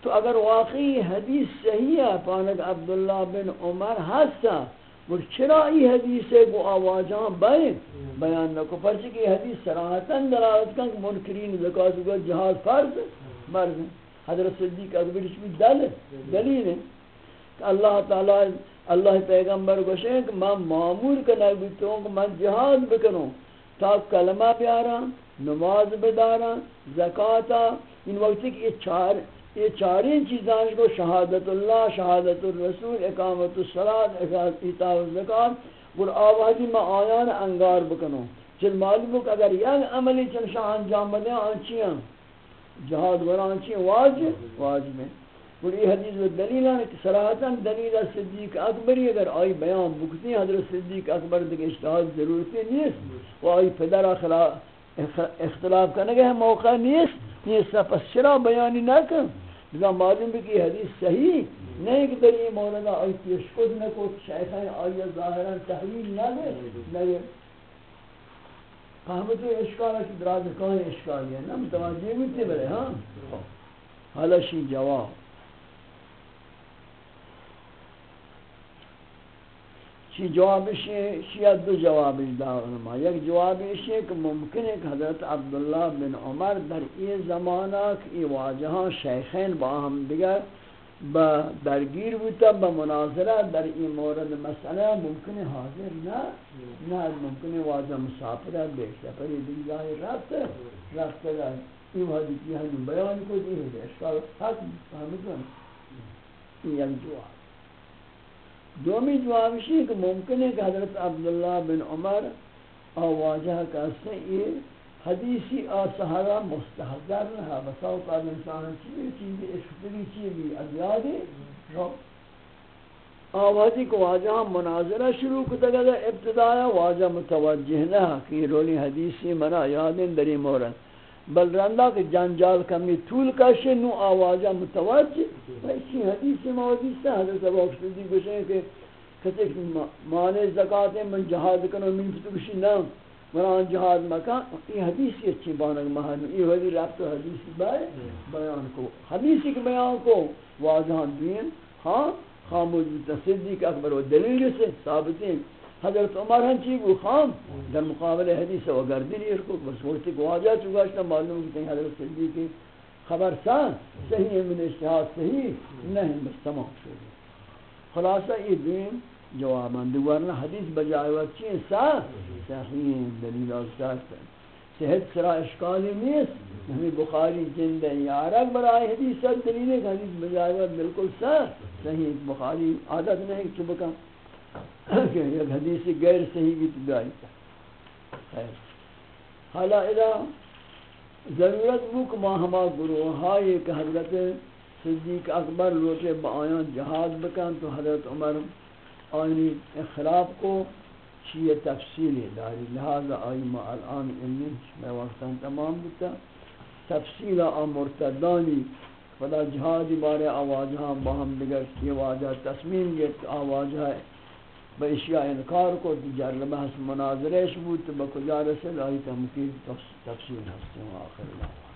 تو اگر واقعی حدیث صحیح ہے، پانک عبداللہ بن عمر ہستا اور چرا ای حدیث ہے وہ آواجاں بائیں؟ بیان نہ کو پرچہ کہ حدیث سراحتاً دلالت کن کہ منکرین زکاة کو جہاد فرض مرض حضرت صدیق اکبر چوی دل دلیل ہے۔ کہ اللہ تعالی، اللہ پیغمبر گوشے کہ میں معمول کرنا بیتوں کہ میں جہاد بکنوں تا کلمہ پیارا نماز بدارا زکاة۔ ان وقتی کہ یہ چار یہ چاریں چیزاں کو شہادت اللہ، شہادت الرسول، اقامت الصلاة ایتاء الزکاة اور آوازی میں آیان انگار بکنوں۔ چل معلوم کہ اگر یک عملی چل شاہ انجام بدیں آنچیاں جہاد وران چیئے واجب؟ واجب ہے اور یہ حدیث و دلیل ہے کہ صراحتاً دلیل صدیق اکبری اگر آئی بیان بکتی حضرت صدیق اکبر دیکھ اشتہاد ضرورتی نیست و آئی پدر اختلاف کرنے گئے موقع نیست۔ یہ پس چرا بیانی نہ کر۔ بزا معلوم بھی کہ حدیث صحیح نہیں کہ در یہ مولانا آئی تشکد نہ کو شیخین آئی ظاہران تحویل نہ دے۔ نہیں فهمت اشکال ہے کہ درازکان کہاں اشکال ہے نا متوازی بھی تے بلے ہاں؟ حالا شی جواب۔ شی جواب شیعہ دو جواب داغنما یک جواب ہے کہ ممکن ہے کہ حضرت عبداللہ بن عمر در ای زمانہ کی واجہاں شیخین باہم دیگر با درگیر بودتا با مناظرہ در این مورد مسئلہ ممکن ہے حاضر نہ نہ ممکن ہے واجہ مسافرہ بیشتر پر یہ دیگر جاہی رفت رفت رہا این حدیثی ہم بیان کو دی ہے اشکال حق فهمتون یہ یک جواب. دومی جواب ہے کہ ممکن ہے کہ حضرت عبداللہ بن عمر آواجہ کا سے یہ حدیثی آسہارا مستحضر رہا بساو قاد انسان چیزی چیزی اشتری چیزی ازیادی رو آوازی کو واجہ مناظرہ شروع کتا گا ابتدایا واجہ متوجہ نہ کہ یہ رولی حدیثی منا یادن دری مورد۔ بل رندا کہ جنجال کمی طول کشے نو آوازہ متوجہ اسی حدیث موجود سے حضرت ابو بکر گوشے کہ کتے مانے زکات من جہاد کنو من تو کشی نہ۔ مران جہاد مکان یہ حدیث اچھی بانگ مہان یہ حدیث رفت حدیث بائے بیان کو۔ حدیث کے بیان کو واضح دین ہاں خاموش تصدیق اکبر و دلیل سے ثابتیں حضرت عمر ہن چی گو؟ خام. در مقابل حدیث و گردی نہیں رکو بس وقتی کو آجا چکا معلوم کی حضرت صدیق کی خبر سا صحیح من اشتہاد صحیح، نہیں، بس تمام شد. خلاصہ یہ دین جوابان دوارنا حدیث بجائے وقت چیئے سا صحیح دلیل آزاد صحت سرا اشکالی نیست. ہمیں بخاری، جند ہے یا عرق برائے حدیث سا دلیل ہے حدیث بجائے وقت بالکل سا صحیح بخاری عادت نہیں چبکا کہ ایک حدیث غیر صحیح بھی تو گائی حالا اذا ضرورت بک ما ہما گروہ ہائی کہ حضرت صدیق اکبر لوٹے با آیان جہاد بکن تو حضرت عمر آئینی اخلاف کو چیئے تفصیل داری۔ لہذا آئی ما الان علمی میں وقتا تمام بتا تفصیل آم مرتدانی فلا جہادی بارے آواجہاں باہم دیگر کی واجہ تصمیم گیت آواجہ با اشیاء انکار کو تجار لبحث مناظرش بود، با کجا رسل آئی تمکین تفصیل ہستے ہیں آخر اللہ